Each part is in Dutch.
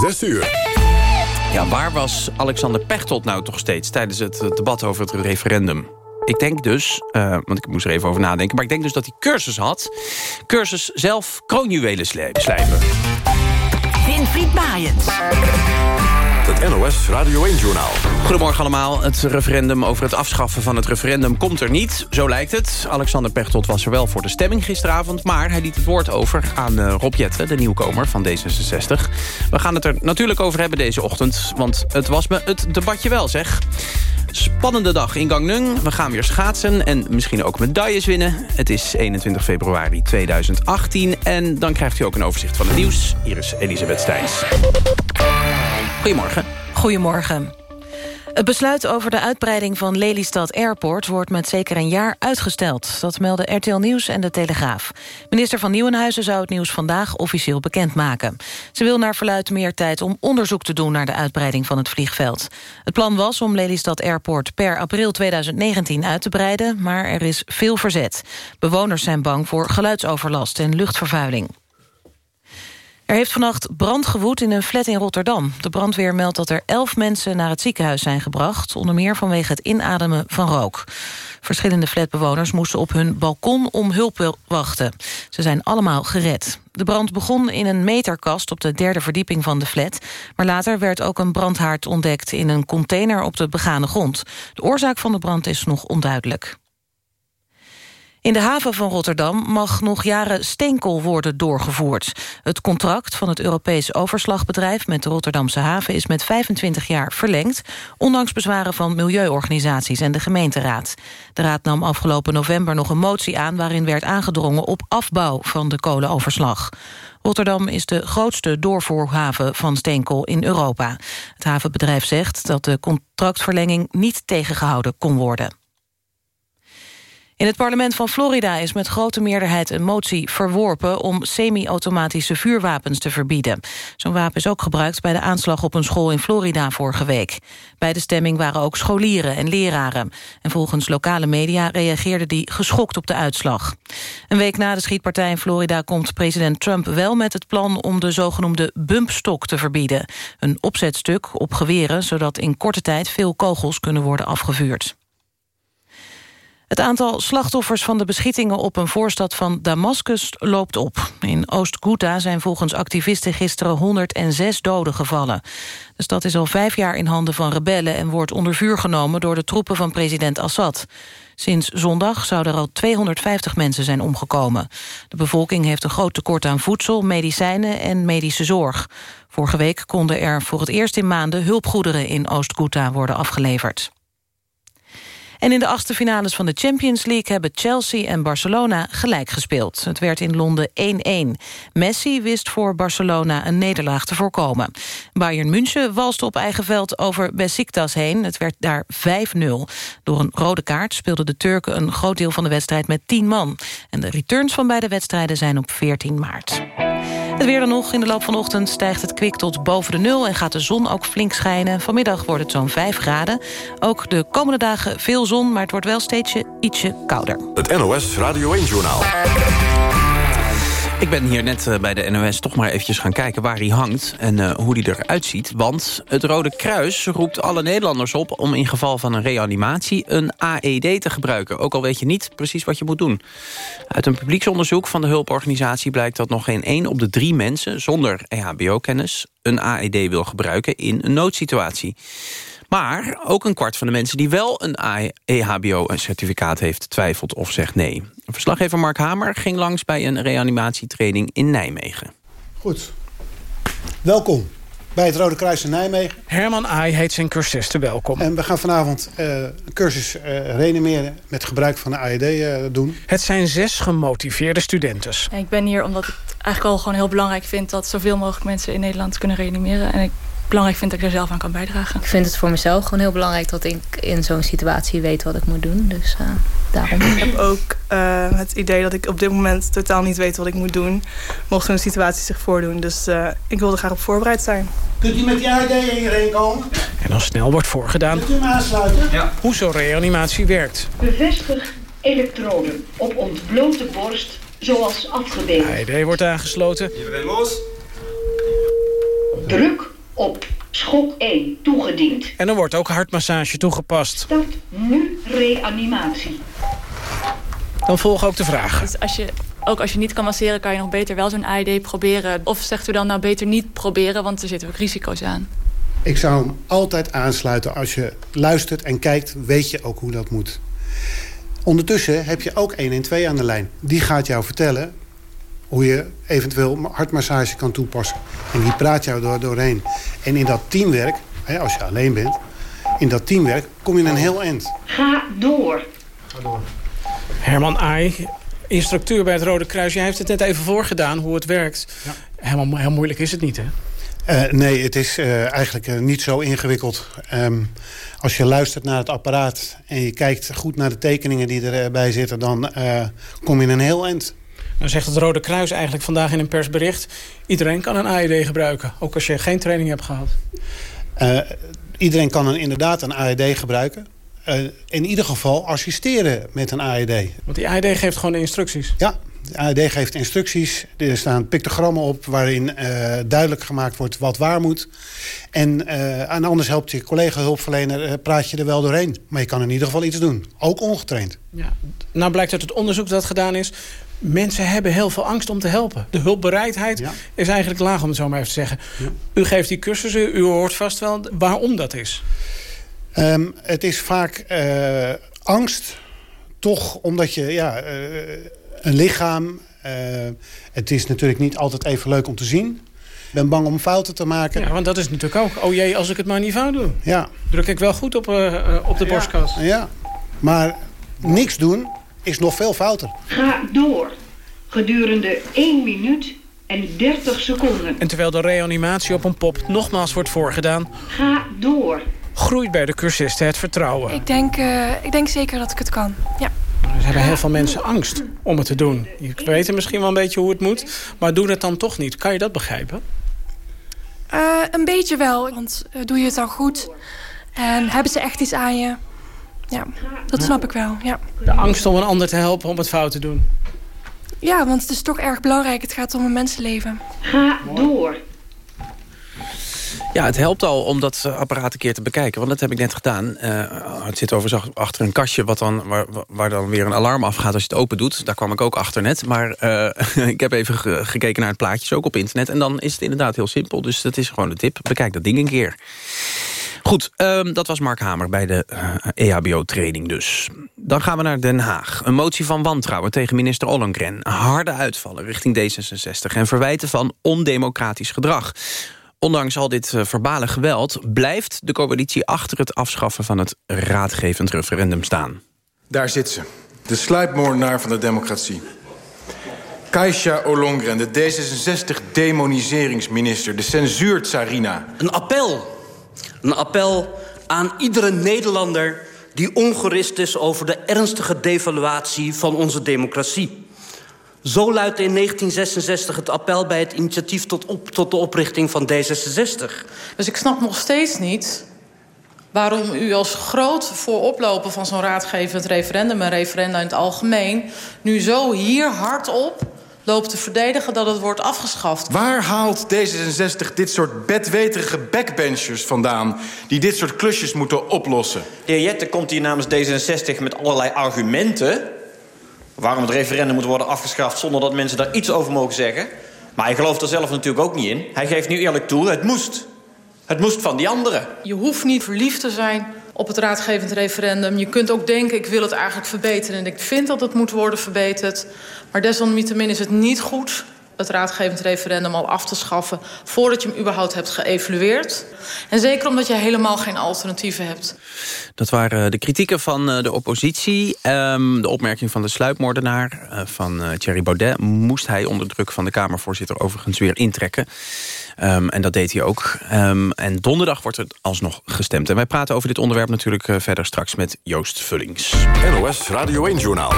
Zes uur. Ja, waar was Alexander Pechtold nou toch steeds... tijdens het eh, debat over het referendum? Ik denk dus, uh, want ik moest er even over nadenken... maar ik denk dus dat hij cursus had. Cursus zelf kroonjuwelen slijpen. Winfried Maaiens. NOS Radio 1-journaal. Goedemorgen allemaal. Het referendum over het afschaffen van het referendum komt er niet. Zo lijkt het. Alexander Pechtold was er wel voor de stemming gisteravond... maar hij liet het woord over aan uh, Rob Jetten, de nieuwkomer van D66. We gaan het er natuurlijk over hebben deze ochtend... want het was me het debatje wel, zeg. Spannende dag in Gangneung. We gaan weer schaatsen en misschien ook medailles winnen. Het is 21 februari 2018 en dan krijgt u ook een overzicht van het nieuws. Hier is Elisabeth Stijns. Goedemorgen. Goedemorgen. Het besluit over de uitbreiding van Lelystad Airport... wordt met zeker een jaar uitgesteld. Dat melden RTL Nieuws en De Telegraaf. Minister van Nieuwenhuizen zou het nieuws vandaag officieel bekendmaken. Ze wil naar verluid meer tijd om onderzoek te doen... naar de uitbreiding van het vliegveld. Het plan was om Lelystad Airport per april 2019 uit te breiden... maar er is veel verzet. Bewoners zijn bang voor geluidsoverlast en luchtvervuiling. Er heeft vannacht brand gewoed in een flat in Rotterdam. De brandweer meldt dat er elf mensen naar het ziekenhuis zijn gebracht... onder meer vanwege het inademen van rook. Verschillende flatbewoners moesten op hun balkon om hulp wachten. Ze zijn allemaal gered. De brand begon in een meterkast op de derde verdieping van de flat... maar later werd ook een brandhaard ontdekt in een container op de begane grond. De oorzaak van de brand is nog onduidelijk. In de haven van Rotterdam mag nog jaren steenkool worden doorgevoerd. Het contract van het Europees overslagbedrijf met de Rotterdamse haven is met 25 jaar verlengd, ondanks bezwaren van milieuorganisaties en de gemeenteraad. De raad nam afgelopen november nog een motie aan waarin werd aangedrongen op afbouw van de kolenoverslag. Rotterdam is de grootste doorvoerhaven van steenkool in Europa. Het havenbedrijf zegt dat de contractverlenging niet tegengehouden kon worden. In het parlement van Florida is met grote meerderheid een motie verworpen... om semi-automatische vuurwapens te verbieden. Zo'n wapen is ook gebruikt bij de aanslag op een school in Florida vorige week. Bij de stemming waren ook scholieren en leraren. En volgens lokale media reageerden die geschokt op de uitslag. Een week na de schietpartij in Florida komt president Trump wel met het plan... om de zogenoemde bumpstok te verbieden. Een opzetstuk op geweren, zodat in korte tijd veel kogels kunnen worden afgevuurd. Het aantal slachtoffers van de beschietingen op een voorstad van Damascus loopt op. In Oost-Ghouta zijn volgens activisten gisteren 106 doden gevallen. De stad is al vijf jaar in handen van rebellen... en wordt onder vuur genomen door de troepen van president Assad. Sinds zondag zouden er al 250 mensen zijn omgekomen. De bevolking heeft een groot tekort aan voedsel, medicijnen en medische zorg. Vorige week konden er voor het eerst in maanden hulpgoederen in Oost-Ghouta worden afgeleverd. En in de achtste finales van de Champions League... hebben Chelsea en Barcelona gelijk gespeeld. Het werd in Londen 1-1. Messi wist voor Barcelona een nederlaag te voorkomen. Bayern München walste op eigen veld over Besiktas heen. Het werd daar 5-0. Door een rode kaart speelden de Turken een groot deel van de wedstrijd met 10 man. En de returns van beide wedstrijden zijn op 14 maart. Het weer dan nog. In de loop van de ochtend stijgt het kwik tot boven de nul... en gaat de zon ook flink schijnen. Vanmiddag wordt het zo'n 5 graden. Ook de komende dagen veel zon, maar het wordt wel steeds ietsje kouder. Het NOS Radio 1-journaal. Ik ben hier net eh, bij de NOS toch maar eventjes gaan kijken waar hij hangt... en uh, hoe hij eruit ziet. Want het Rode Kruis roept alle Nederlanders op... om in geval van een reanimatie een AED te gebruiken. Ook al weet je niet precies wat je moet doen. Uit een publieksonderzoek van de hulporganisatie blijkt dat nog geen één op de drie mensen... zonder EHBO-kennis een AED wil gebruiken in een noodsituatie. Maar ook een kwart van de mensen die wel een EHBO-certificaat heeft... twijfelt of zegt nee. Verslaggever Mark Hamer ging langs bij een reanimatietraining in Nijmegen. Goed. Welkom bij het Rode Kruis in Nijmegen. Herman Aai heet zijn cursisten welkom. En we gaan vanavond uh, een cursus uh, reanimeren met gebruik van de AED uh, doen. Het zijn zes gemotiveerde studenten. ik ben hier omdat ik eigenlijk al gewoon heel belangrijk vind... dat zoveel mogelijk mensen in Nederland kunnen reanimeren. En ik belangrijk vind dat ik er zelf aan kan bijdragen. Ik vind het voor mezelf gewoon heel belangrijk dat ik in zo'n situatie weet wat ik moet doen. Dus uh, daarom. Ik heb ook uh, het idee dat ik op dit moment totaal niet weet wat ik moet doen. Mocht zo'n situatie zich voordoen. Dus uh, ik wil er graag op voorbereid zijn. Kunt u met die AED hierheen komen? En dan snel wordt voorgedaan Kunt u hem aansluiten? Ja. hoe zo'n reanimatie werkt. Bevestig elektroden op ontblote borst zoals afgebeeld. AED wordt aangesloten. Iedereen los. Druk op schok 1 toegediend. En er wordt ook hartmassage toegepast. Start nu reanimatie. Dan volgen ook de vragen. Dus als je, ook als je niet kan masseren, kan je nog beter wel zo'n AED proberen. Of zegt u dan nou beter niet proberen, want er zitten ook risico's aan. Ik zou hem altijd aansluiten. Als je luistert en kijkt, weet je ook hoe dat moet. Ondertussen heb je ook 112 aan de lijn. Die gaat jou vertellen hoe je eventueel hartmassage kan toepassen. En die praat jou door, doorheen. En in dat teamwerk, hè, als je alleen bent... in dat teamwerk kom je een heel eind. Ga door. Ga door. Herman Aai, instructeur bij het Rode Kruis. Jij heeft het net even voorgedaan, hoe het werkt. Ja. Helemaal heel moeilijk is het niet, hè? Uh, nee, het is uh, eigenlijk uh, niet zo ingewikkeld. Um, als je luistert naar het apparaat en je kijkt goed naar de tekeningen die erbij zitten... dan kom je een heel eind. Dan zegt het Rode Kruis eigenlijk vandaag in een persbericht... iedereen kan een AED gebruiken, ook als je geen training hebt gehad. iedereen kan een, inderdaad een AED gebruiken. in ieder geval assisteren met een AED. Want die AED geeft gewoon de instructies? Ja, de AED geeft instructies. Er staan pictogrammen op waarin uh, duidelijk gemaakt wordt wat waar moet. En, uh, en anders helpt je collega-hulpverlener, uh, praat je er wel doorheen. Maar je kan in ieder geval iets doen. Ook ongetraind. Ja. Nou blijkt uit het onderzoek dat gedaan is... mensen hebben heel veel angst om te helpen. De hulpbereidheid ja. is eigenlijk laag, om het zo maar even te zeggen. Ja. U geeft die cursussen, u hoort vast wel waarom dat is. Um, het is vaak angst. Toch omdat je... Ja, een lichaam. Uh, het is natuurlijk niet altijd even leuk om te zien. Ik ben bang om fouten te maken. Ja, want dat is natuurlijk ook... oh jee, als ik het maar niet fout doe. Ja. Druk ik wel goed op, uh, op de borstkas. Ja, ja, maar niks doen is nog veel fouter. Ga door. Gedurende 1 minuut en 30 seconden. En terwijl de reanimatie op een pop nogmaals wordt voorgedaan... Ga door. Groeit bij de cursisten het vertrouwen. Ik denk, uh, ik denk zeker dat ik het kan, ja. Er hebben heel veel mensen angst om het te doen. Je weet misschien wel een beetje hoe het moet, maar doen het dan toch niet. Kan je dat begrijpen? Uh, een beetje wel, want uh, doe je het dan goed... en hebben ze echt iets aan je... Ja, dat snap ik wel, ja. De angst om een ander te helpen om het fout te doen. Ja, want het is toch erg belangrijk. Het gaat om een mensenleven. Ga door. Ja, het helpt al om dat apparaat een keer te bekijken. Want dat heb ik net gedaan. Uh, het zit overigens achter een kastje wat dan, waar, waar, dan weer een alarm afgaat als je het open doet. Daar kwam ik ook achter net. Maar uh, ik heb even ge gekeken naar het plaatje, ook op internet. En dan is het inderdaad heel simpel. Dus dat is gewoon de tip. Bekijk dat ding een keer. Goed, um, dat was Mark Hamer bij de uh, EHBO-training dus. Dan gaan we naar Den Haag. Een motie van wantrouwen tegen minister Ollongren. Harde uitvallen richting D66 en verwijten van ondemocratisch gedrag. Ondanks al dit verbale geweld blijft de coalitie achter het afschaffen van het raadgevend referendum staan. Daar zit ze, de sluipmoordenaar van de democratie. Kaisha Ollongren, de D66-demoniseringsminister, de censuur-tsarina. Een appel. Een appel aan iedere Nederlander die ongerust is over de ernstige devaluatie van onze democratie. Zo luidde in 1966 het appel bij het initiatief tot, op, tot de oprichting van D66. Dus ik snap nog steeds niet waarom u als groot vooroploper van zo'n raadgevend referendum... en referenda in het algemeen... nu zo hier hardop loopt te verdedigen dat het wordt afgeschaft. Waar haalt D66 dit soort bedweterige backbenchers vandaan... die dit soort klusjes moeten oplossen? De heer Jette komt hier namens D66 met allerlei argumenten waarom het referendum moet worden afgeschaft... zonder dat mensen daar iets over mogen zeggen. Maar hij gelooft er zelf natuurlijk ook niet in. Hij geeft nu eerlijk toe, het moest. Het moest van die anderen. Je hoeft niet verliefd te zijn op het raadgevend referendum. Je kunt ook denken, ik wil het eigenlijk verbeteren... en ik vind dat het moet worden verbeterd. Maar desalniettemin is het niet goed het raadgevend referendum al af te schaffen... voordat je hem überhaupt hebt geëvalueerd. En zeker omdat je helemaal geen alternatieven hebt. Dat waren de kritieken van de oppositie. Um, de opmerking van de sluipmoordenaar uh, van uh, Thierry Baudet... moest hij onder druk van de Kamervoorzitter overigens weer intrekken. Um, en dat deed hij ook. Um, en donderdag wordt er alsnog gestemd. En wij praten over dit onderwerp natuurlijk verder straks met Joost Vullings. NOS Radio 1-journaal.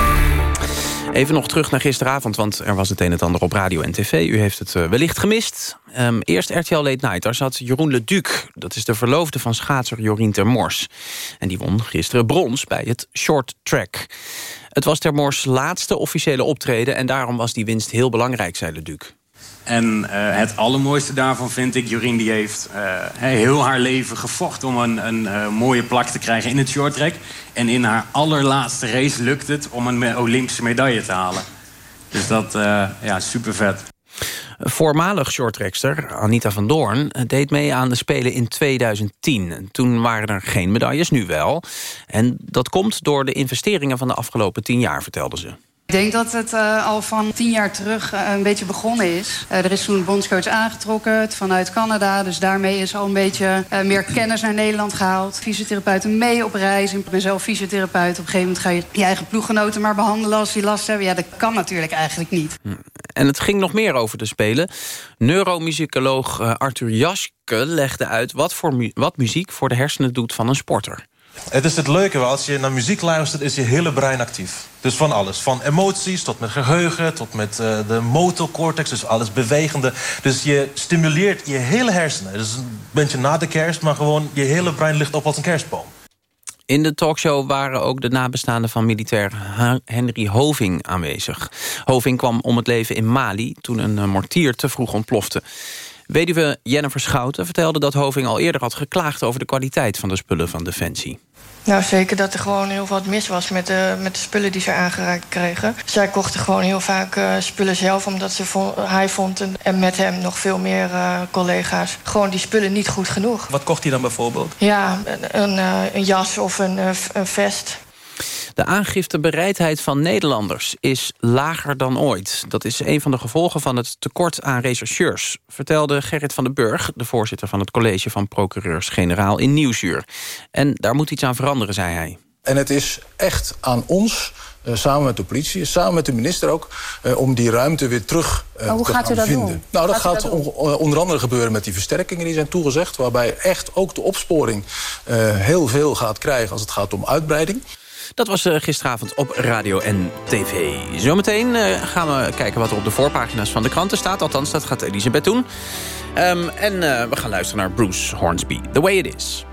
Even nog terug naar gisteravond, want er was het een en ander op radio en tv. U heeft het uh, wellicht gemist. Um, eerst RTL Late Night, daar zat Jeroen Leduc. Dat is de verloofde van schaatser Jorien Termors. En die won gisteren brons bij het short track. Het was Termors laatste officiële optreden... en daarom was die winst heel belangrijk, zei Leduc. En eh, het allermooiste daarvan vind ik, Jorien die heeft uh, heel haar leven gevochten om een, een uh, mooie plak te krijgen in het shorttrack. En in haar allerlaatste race lukt het om een Olympische medaille te halen. Dus dat, ja, super vet. Voormalig shorttrackster Anita van Doorn deed mee aan de Spelen in 2010. Toen waren er geen medailles, nu wel. En dat komt door de investeringen van de afgelopen tien jaar, vertelde ze. Ik denk dat het uh, al van tien jaar terug uh, een beetje begonnen is. Uh, er is toen een bondscoach aangetrokken vanuit Canada. Dus daarmee is al een beetje meer kennis naar Nederland gehaald. Fysiotherapeuten mee op reis. Ik ben zelf fysiotherapeut. Op een gegeven moment ga je je eigen ploeggenoten maar behandelen als die last hebben. Ja, dat kan natuurlijk eigenlijk niet. Hm. En het ging nog meer over de Spelen. Neuromusicoloog Arthur Jaske legde uit wat, voor wat muziek voor de hersenen doet van een sporter. Het is het leuke, als je naar muziek luistert, is je hele brein actief. Dus van alles. Van emoties tot met geheugen, tot met uh, de motorcortex, dus alles bewegende. Dus je stimuleert je hele hersenen. Dus een beetje na de kerst, maar gewoon je hele brein ligt op als een kerstboom. In de talkshow waren ook de nabestaanden van militair Henry Hoving aanwezig. Hoving kwam om het leven in Mali toen een eh, mortier te vroeg ontplofte. Weduwe Jennifer Schouten vertelde dat Hoving al eerder had geklaagd... over de kwaliteit van de spullen van Defensie. Nou, zeker dat er gewoon heel wat mis was met de, met de spullen die ze aangereikt kregen. Zij kochten gewoon heel vaak uh, spullen zelf, omdat ze hij vond... En, en, met hem nog veel meer uh, collega's gewoon die spullen niet goed genoeg. Wat kocht hij dan bijvoorbeeld? Ja, een, een, uh, een jas of een, een vest. De aangiftebereidheid van Nederlanders is lager dan ooit. Dat is een van de gevolgen van het tekort aan rechercheurs... vertelde Gerrit van den Burg, de voorzitter van het college van procureurs-generaal in Nieuwsuur. En daar moet iets aan veranderen, zei hij. En het is echt aan ons, uh, samen met de politie, samen met de minister ook... Uh, om die ruimte weer terug uh, hoe te gaat gaan u dat vinden. Doen? Nou, dat gaat, dat on onder andere gebeuren met die versterkingen die zijn toegezegd... waarbij echt ook de opsporing heel veel gaat krijgen als het gaat om uitbreiding. Dat was uh, gisteravond op radio en tv. Zometeen uh, gaan we kijken wat er op de voorpagina's van de kranten staat. Althans, dat gaat Elisabeth doen. Um, en uh, we gaan luisteren naar Bruce Hornsby. The Way It Is.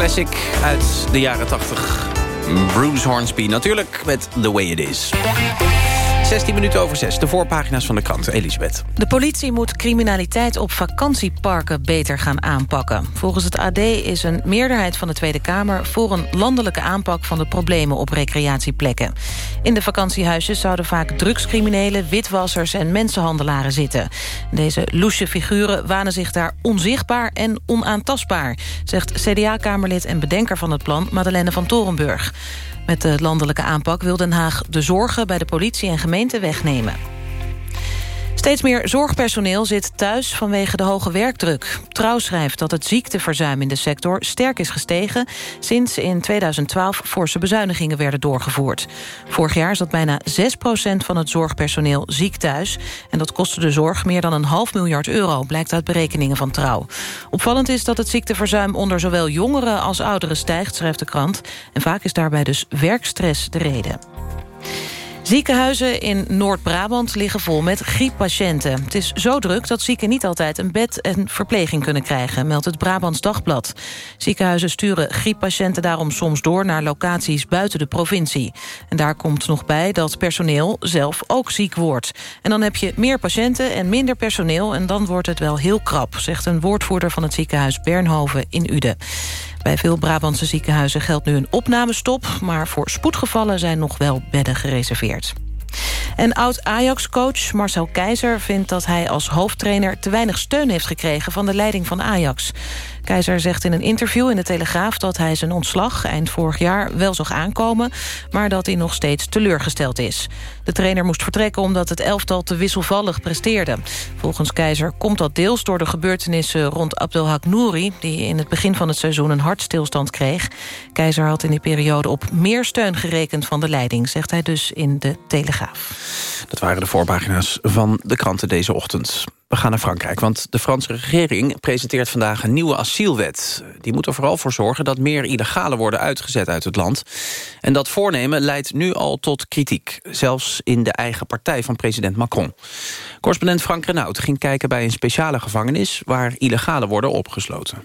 Classic uit de jaren 80. Bruce Hornsby natuurlijk met The Way It Is. 16 minuten over 6, de voorpagina's van de krant. Elisabeth. De politie moet criminaliteit op vakantieparken beter gaan aanpakken. Volgens het AD is een meerderheid van de Tweede Kamer... voor een landelijke aanpak van de problemen op recreatieplekken. In de vakantiehuisjes zouden vaak drugscriminelen, witwassers... en mensenhandelaren zitten. Deze loesje figuren wanen zich daar onzichtbaar en onaantastbaar... zegt CDA-kamerlid en bedenker van het plan Madeleine van Torenburg. Met de landelijke aanpak wil Den Haag de zorgen bij de politie en gemeente wegnemen. Steeds meer zorgpersoneel zit thuis vanwege de hoge werkdruk. Trouw schrijft dat het ziekteverzuim in de sector sterk is gestegen... sinds in 2012 forse bezuinigingen werden doorgevoerd. Vorig jaar zat bijna 6% van het zorgpersoneel ziek thuis... en dat kostte de zorg meer dan een half miljard euro... blijkt uit berekeningen van Trouw. Opvallend is dat het ziekteverzuim onder zowel jongeren als ouderen stijgt... schrijft de krant, en vaak is daarbij dus werkstress de reden. Ziekenhuizen in Noord-Brabant liggen vol met grieppatiënten. Het is zo druk dat zieken niet altijd een bed en verpleging kunnen krijgen... meldt het Brabants Dagblad. Ziekenhuizen sturen grieppatiënten daarom soms door... naar locaties buiten de provincie. En daar komt nog bij dat personeel zelf ook ziek wordt. En dan heb je meer patiënten en minder personeel... en dan wordt het wel heel krap, zegt een woordvoerder van het ziekenhuis Bernhoven in Uden. Bij veel Brabantse ziekenhuizen geldt nu een opnamestop... maar voor spoedgevallen zijn nog wel bedden gereserveerd. En oud-Ajax-coach Marcel Keizer vindt dat hij als hoofdtrainer... te weinig steun heeft gekregen van de leiding van Ajax. Keizer zegt in een interview in de Telegraaf... dat hij zijn ontslag eind vorig jaar wel zag aankomen... maar dat hij nog steeds teleurgesteld is. De trainer moest vertrekken omdat het elftal te wisselvallig presteerde. Volgens Keizer komt dat deels door de gebeurtenissen rond Abdelhak Nouri... die in het begin van het seizoen een hartstilstand kreeg. Keizer had in die periode op meer steun gerekend van de leiding... zegt hij dus in de Telegraaf. Dat waren de voorpagina's van de kranten deze ochtend. We gaan naar Frankrijk, want de Franse regering presenteert vandaag een nieuwe asielwet. Die moet er vooral voor zorgen dat meer illegalen worden uitgezet uit het land. En dat voornemen leidt nu al tot kritiek. Zelfs in de eigen partij van president Macron. Correspondent Frank Renaud ging kijken bij een speciale gevangenis... waar illegalen worden opgesloten.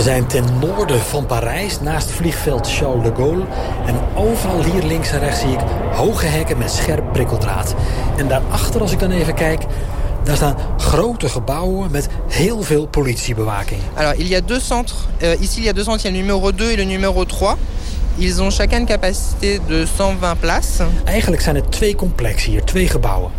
We zijn ten noorden van Parijs, naast vliegveld Charles de Gaulle. En overal hier links en rechts zie ik hoge hekken met scherp prikkeldraad. En daarachter, als ik dan even kijk, daar staan grote gebouwen met heel veel politiebewaking. Alors, il y a deux centres. Uh, ici, il y a deux centres. Il y a le numéro 2 et le numéro 3. Ils ont chacun une capacité de 120 places. Eigenlijk zijn het twee complexen hier, twee gebouwen.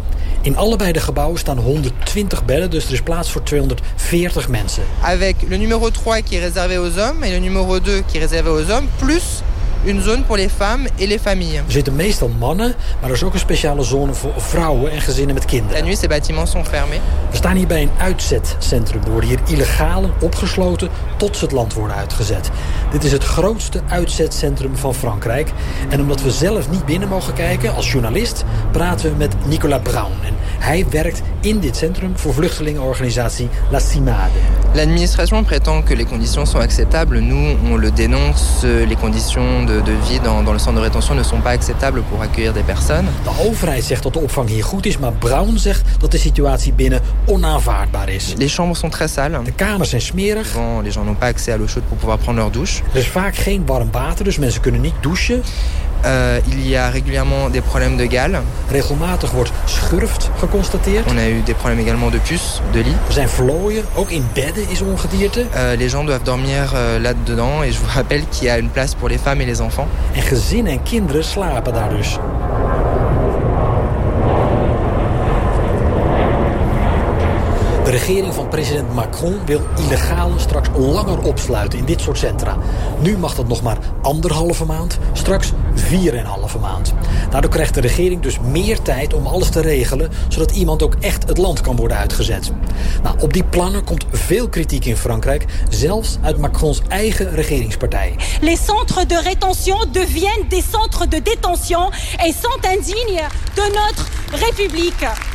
In allebei de gebouwen staan 120 bedden, dus er is plaats voor 240 mensen. Avec le numéro 3 qui est réservé aux hommes et le numéro 2 qui est réservé aux hommes, plus une zone pour les femmes et les familles. Er zitten meestal mannen, maar er is ook een speciale zone voor vrouwen en gezinnen met kinderen. La nuit, ces bâtiments sont fermés. We staan hier bij een uitzetcentrum. Er worden hier illegalen opgesloten tot ze het land worden uitgezet. Dit is het grootste uitzetcentrum van Frankrijk. En omdat we zelf niet binnen mogen kijken, als journalist... praten we met Nicolas Brown. En hij werkt in dit centrum voor vluchtelingenorganisatie La Cimade. L'administration prétend que les conditions sont acceptables. Nous, on le dénonce. Les conditions de, de vie dans, dans, le centre de rétention ne sont pas acceptables pour accueillir des personnes. De overheid zegt dat de opvang hier goed is, maar Brown zegt dat de situatie binnen onaanvaardbaar is. Les chambres sont très sales. De kamers zijn smerig. Souvent, les gens n'ont pas accès à l'eau chaude pour pouvoir prendre leur douche. Er is vaak geen warm water, dus mensen kunnen niet douchen. Uh, il y a régulièrement des problèmes de gale. Regelmatig wordt schurft geconstateerd. On a eu des problèmes également de puces, de lit. Er zijn vlooien, ook in bedden is ongedierte. Uh, les gens doivent dormir uh, là-dedans. Et je vous rappelle qu'il y a une place pour les femmes et les enfants. En gezinnen en kinderen slapen daar dus. Regering van president Macron wil illegalen straks langer opsluiten in dit soort centra. Nu mag dat nog maar anderhalve maand, straks vier en een halve maand. Daardoor krijgt de regering dus meer tijd om alles te regelen... zodat iemand ook echt het land kan worden uitgezet. Nou, op die plannen komt veel kritiek in Frankrijk, zelfs uit Macrons eigen regeringspartij. Les centres de rétention deviennent des centres de détention... et sont indignes de notre république.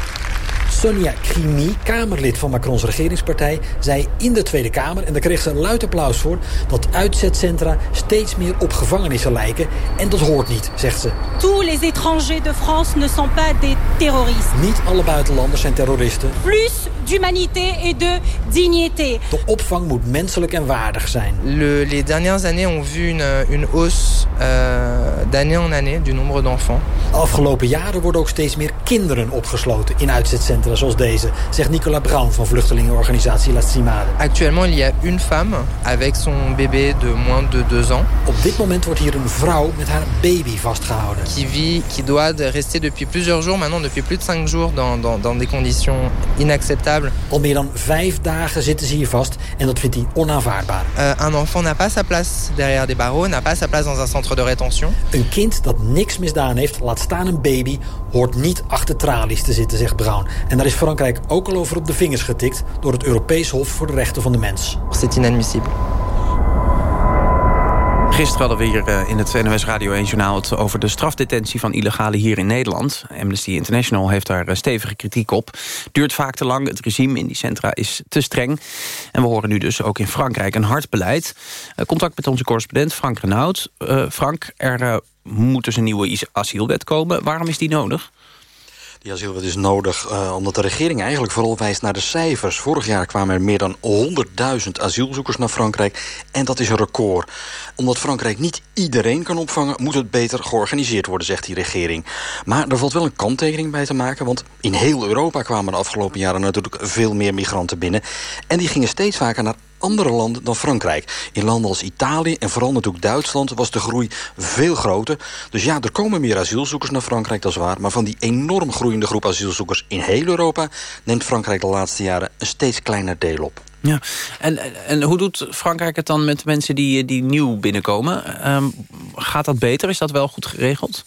Sonia Crimi, Kamerlid van Macrons regeringspartij... zei in de Tweede Kamer, en daar kreeg ze een luid applaus voor... dat uitzetcentra steeds meer op gevangenissen lijken. En dat hoort niet, zegt ze. Tous les étrangers de France ne sont pas des terroristes. Niet alle buitenlanders zijn terroristen. Plus d'humanité et de dignité. De opvang moet menselijk en waardig zijn. Le, les dernières années ont vu une, une hausse uh, d'année en année du nombre d'enfants. De afgelopen jaren worden ook steeds meer kinderen opgesloten in uitzetcentra zoals deze, zegt Nicolas Brown van vluchtelingenorganisatie La Cimade. Actuellement, il y a une femme avec son bébé de moins de deux ans. Op dit moment wordt hier een vrouw met haar baby vastgehouden. Qui vit, qui doit rester depuis plusieurs jours, maintenant depuis plus de cinq jours, dans, dans, dans des conditions inacceptables. Al meer dan vijf dagen zitten ze hier vast en dat vindt hij onaanvaardbaar. Uh, un enfant n'a pas sa place derrière des barreaux, n'a pas sa place dans un centre de rétention. Een kind dat niks misdaan heeft, laat staan een baby, hoort niet achter tralies te zitten, zegt Brown. En daar is Frankrijk ook al over op de vingers getikt... door het Europees Hof voor de Rechten van de Mens. C'est inadmissible. Gisteren hadden we hier uh, in het NOS Radio 1 Journaal... het over de strafdetentie van illegalen hier in Nederland. Amnesty International heeft daar uh, stevige kritiek op. Duurt vaak te lang, het regime in die centra is te streng. En we horen nu dus ook in Frankrijk een hard beleid. Uh, contact met onze correspondent Frank Renaud. Frank, er moet dus een nieuwe asielwet komen. Waarom is die nodig? Die asielwet is nodig uh, omdat de regering eigenlijk vooral wijst naar de cijfers. Vorig jaar kwamen er meer dan 100.000 asielzoekers naar Frankrijk. En dat is een record. Omdat Frankrijk niet iedereen kan opvangen... moet het beter georganiseerd worden, zegt die regering. Maar er valt wel een kanttekening bij te maken... want in heel Europa kwamen de afgelopen jaren natuurlijk veel meer migranten binnen. En die gingen steeds vaker naar andere landen dan Frankrijk. In landen als Italië en vooral natuurlijk Duitsland was de groei veel groter. Dus ja, er komen meer asielzoekers naar Frankrijk, dat is waar. Maar van die enorm groeiende groep asielzoekers in heel Europa... neemt Frankrijk de laatste jaren een steeds kleiner deel op. Ja, en, en hoe doet Frankrijk het dan met mensen die, die nieuw binnenkomen? Um, gaat dat beter? Is dat wel goed geregeld?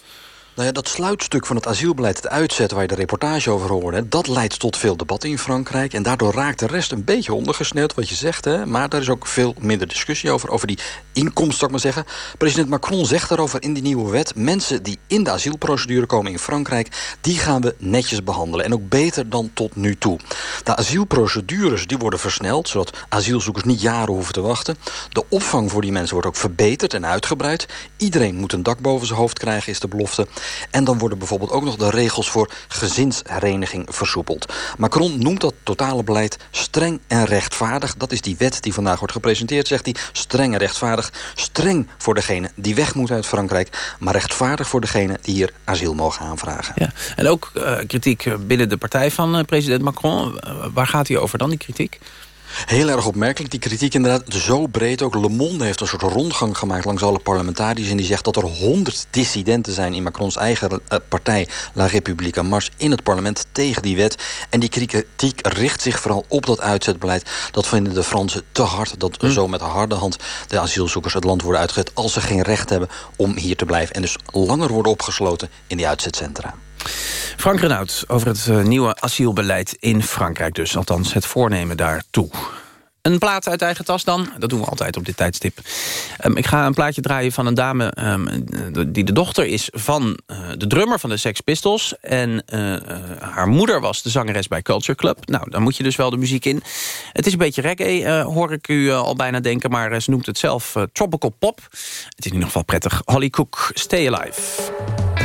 Nou ja, dat sluitstuk van het asielbeleid, het uitzetten waar je de reportage over hoorde... dat leidt tot veel debat in Frankrijk. En daardoor raakt de rest een beetje ondergesneeuwd, wat je zegt. Hè? Maar daar is ook veel minder discussie over, over die inkomst, zou ik maar zeggen. President Macron zegt daarover in die nieuwe wet... mensen die in de asielprocedure komen in Frankrijk... die gaan we netjes behandelen. En ook beter dan tot nu toe. De asielprocedures die worden versneld... zodat asielzoekers niet jaren hoeven te wachten. De opvang voor die mensen wordt ook verbeterd en uitgebreid. Iedereen moet een dak boven zijn hoofd krijgen, is de belofte. En dan worden bijvoorbeeld ook nog de regels voor gezinshereniging versoepeld. Macron noemt dat totale beleid streng en rechtvaardig. Dat is die wet die vandaag wordt gepresenteerd, zegt hij. Streng en rechtvaardig. Streng voor degene die weg moet uit Frankrijk. Maar rechtvaardig voor degene die hier asiel mogen aanvragen. Ja. En ook uh, kritiek binnen de partij van uh, president Macron. Uh, waar gaat hij over dan, die kritiek? Heel erg opmerkelijk, die kritiek inderdaad zo breed. Ook Le Monde heeft een soort rondgang gemaakt langs alle parlementariërs... en die zegt dat er honderd dissidenten zijn in Macrons eigen uh, partij... La République en Mars in het parlement tegen die wet. En die kritiek richt zich vooral op dat uitzetbeleid. Dat vinden de Fransen te hard, dat hm. zo met harde hand... de asielzoekers het land worden uitgezet als ze geen recht hebben om hier te blijven... en dus langer worden opgesloten in die uitzetcentra. Frank Renaud over het uh, nieuwe asielbeleid in Frankrijk dus. Althans, het voornemen daartoe. Een plaat uit eigen tas dan? Dat doen we altijd op dit tijdstip. Ehm, ik ga een plaatje draaien van een dame... Ehm, die de dochter is van uh, de drummer van de Sex Pistols. En uh, uh, haar moeder was de zangeres bij Culture Club. Nou, dan moet je dus wel de muziek in. Het is een beetje reggae, hoor ik u al bijna denken. Maar ze noemt het zelf tropical pop. Het is in ieder geval prettig. Holly Cook, Stay Alive.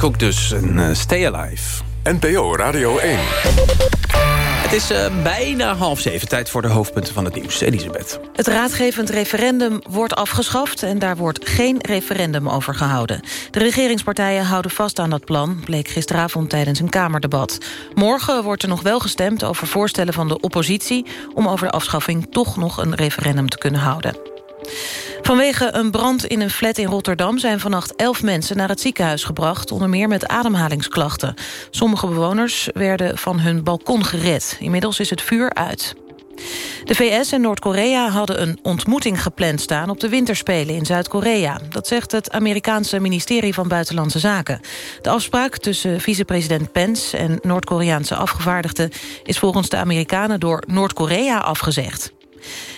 Cook dus, en uh, Stay Alive. NPO Radio 1. Het is uh, bijna half zeven, tijd voor de hoofdpunten van het nieuws. Elisabeth. Het raadgevend referendum wordt afgeschaft... en daar wordt geen referendum over gehouden. De regeringspartijen houden vast aan dat plan... bleek gisteravond tijdens een Kamerdebat. Morgen wordt er nog wel gestemd over voorstellen van de oppositie... om over de afschaffing toch nog een referendum te kunnen houden. Vanwege een brand in een flat in Rotterdam... zijn vannacht elf mensen naar het ziekenhuis gebracht... onder meer met ademhalingsklachten. Sommige bewoners werden van hun balkon gered. Inmiddels is het vuur uit. De VS en Noord-Korea hadden een ontmoeting gepland staan... op de winterspelen in Zuid-Korea. Dat zegt het Amerikaanse ministerie van Buitenlandse Zaken. De afspraak tussen vicepresident Pence en Noord-Koreaanse afgevaardigden... is volgens de Amerikanen door Noord-Korea afgezegd.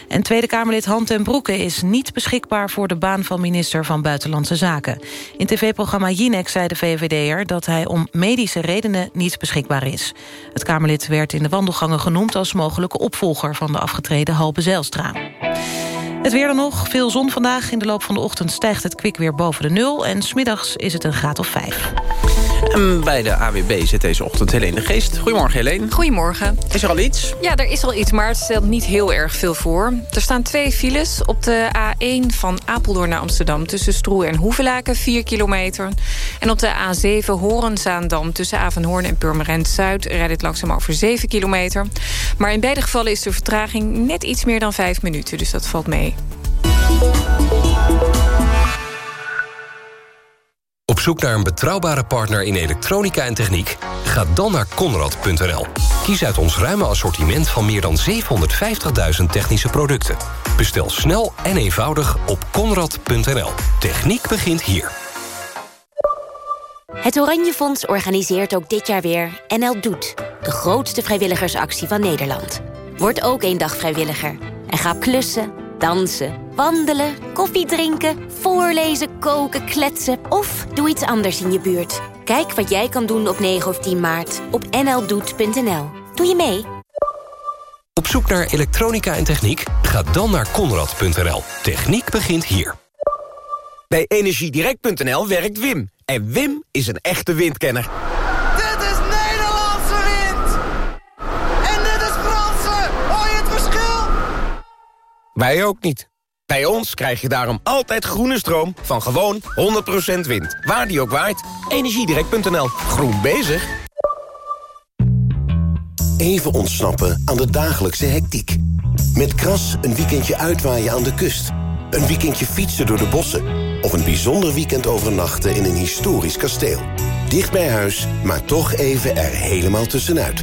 En Tweede Kamerlid Han ten Broeke is niet beschikbaar... voor de baan van minister van Buitenlandse Zaken. In tv-programma Jinek zei de VVD'er... dat hij om medische redenen niet beschikbaar is. Het Kamerlid werd in de wandelgangen genoemd... als mogelijke opvolger van de afgetreden Halbe Zijlstra. Het weer dan nog, veel zon vandaag. In de loop van de ochtend stijgt het kwik weer boven de nul... en smiddags is het een graad of vijf. En bij de AWB zit deze ochtend Helene de Geest. Goedemorgen Helene. Goedemorgen. Is er al iets? Ja, er is al iets, maar het stelt niet heel erg veel voor. Er staan twee files op de A1 van Apeldoorn naar Amsterdam... tussen Stroe en Hoevelaken, 4 kilometer. En op de A7 Horen-Zaandam tussen Avenhoorn en Purmerend-Zuid... rijdt het langzaam over 7 kilometer. Maar in beide gevallen is de vertraging net iets meer dan 5 minuten, dus dat valt mee. Op zoek naar een betrouwbare partner in elektronica en techniek? Ga dan naar Conrad.nl. Kies uit ons ruime assortiment van meer dan 750.000 technische producten. Bestel snel en eenvoudig op Conrad.nl. Techniek begint hier. Het Oranje Fonds organiseert ook dit jaar weer NL Doet. De grootste vrijwilligersactie van Nederland. Word ook één dag vrijwilliger. En ga klussen, dansen, wandelen, koffie drinken... voorlezen, koken, kletsen of doe iets anders in je buurt. Kijk wat jij kan doen op 9 of 10 maart op nldoet.nl. Doe je mee? Op zoek naar elektronica en techniek? Ga dan naar Conrad.nl. Techniek begint hier. Bij Energiedirect.nl werkt Wim. En Wim is een echte windkenner. Wij ook niet. Bij ons krijg je daarom altijd groene stroom van gewoon 100% wind. Waar die ook waait. Energiedirect.nl. Groen bezig. Even ontsnappen aan de dagelijkse hectiek. Met Kras een weekendje uitwaaien aan de kust. Een weekendje fietsen door de bossen. Of een bijzonder weekend overnachten in een historisch kasteel. Dicht bij huis, maar toch even er helemaal tussenuit.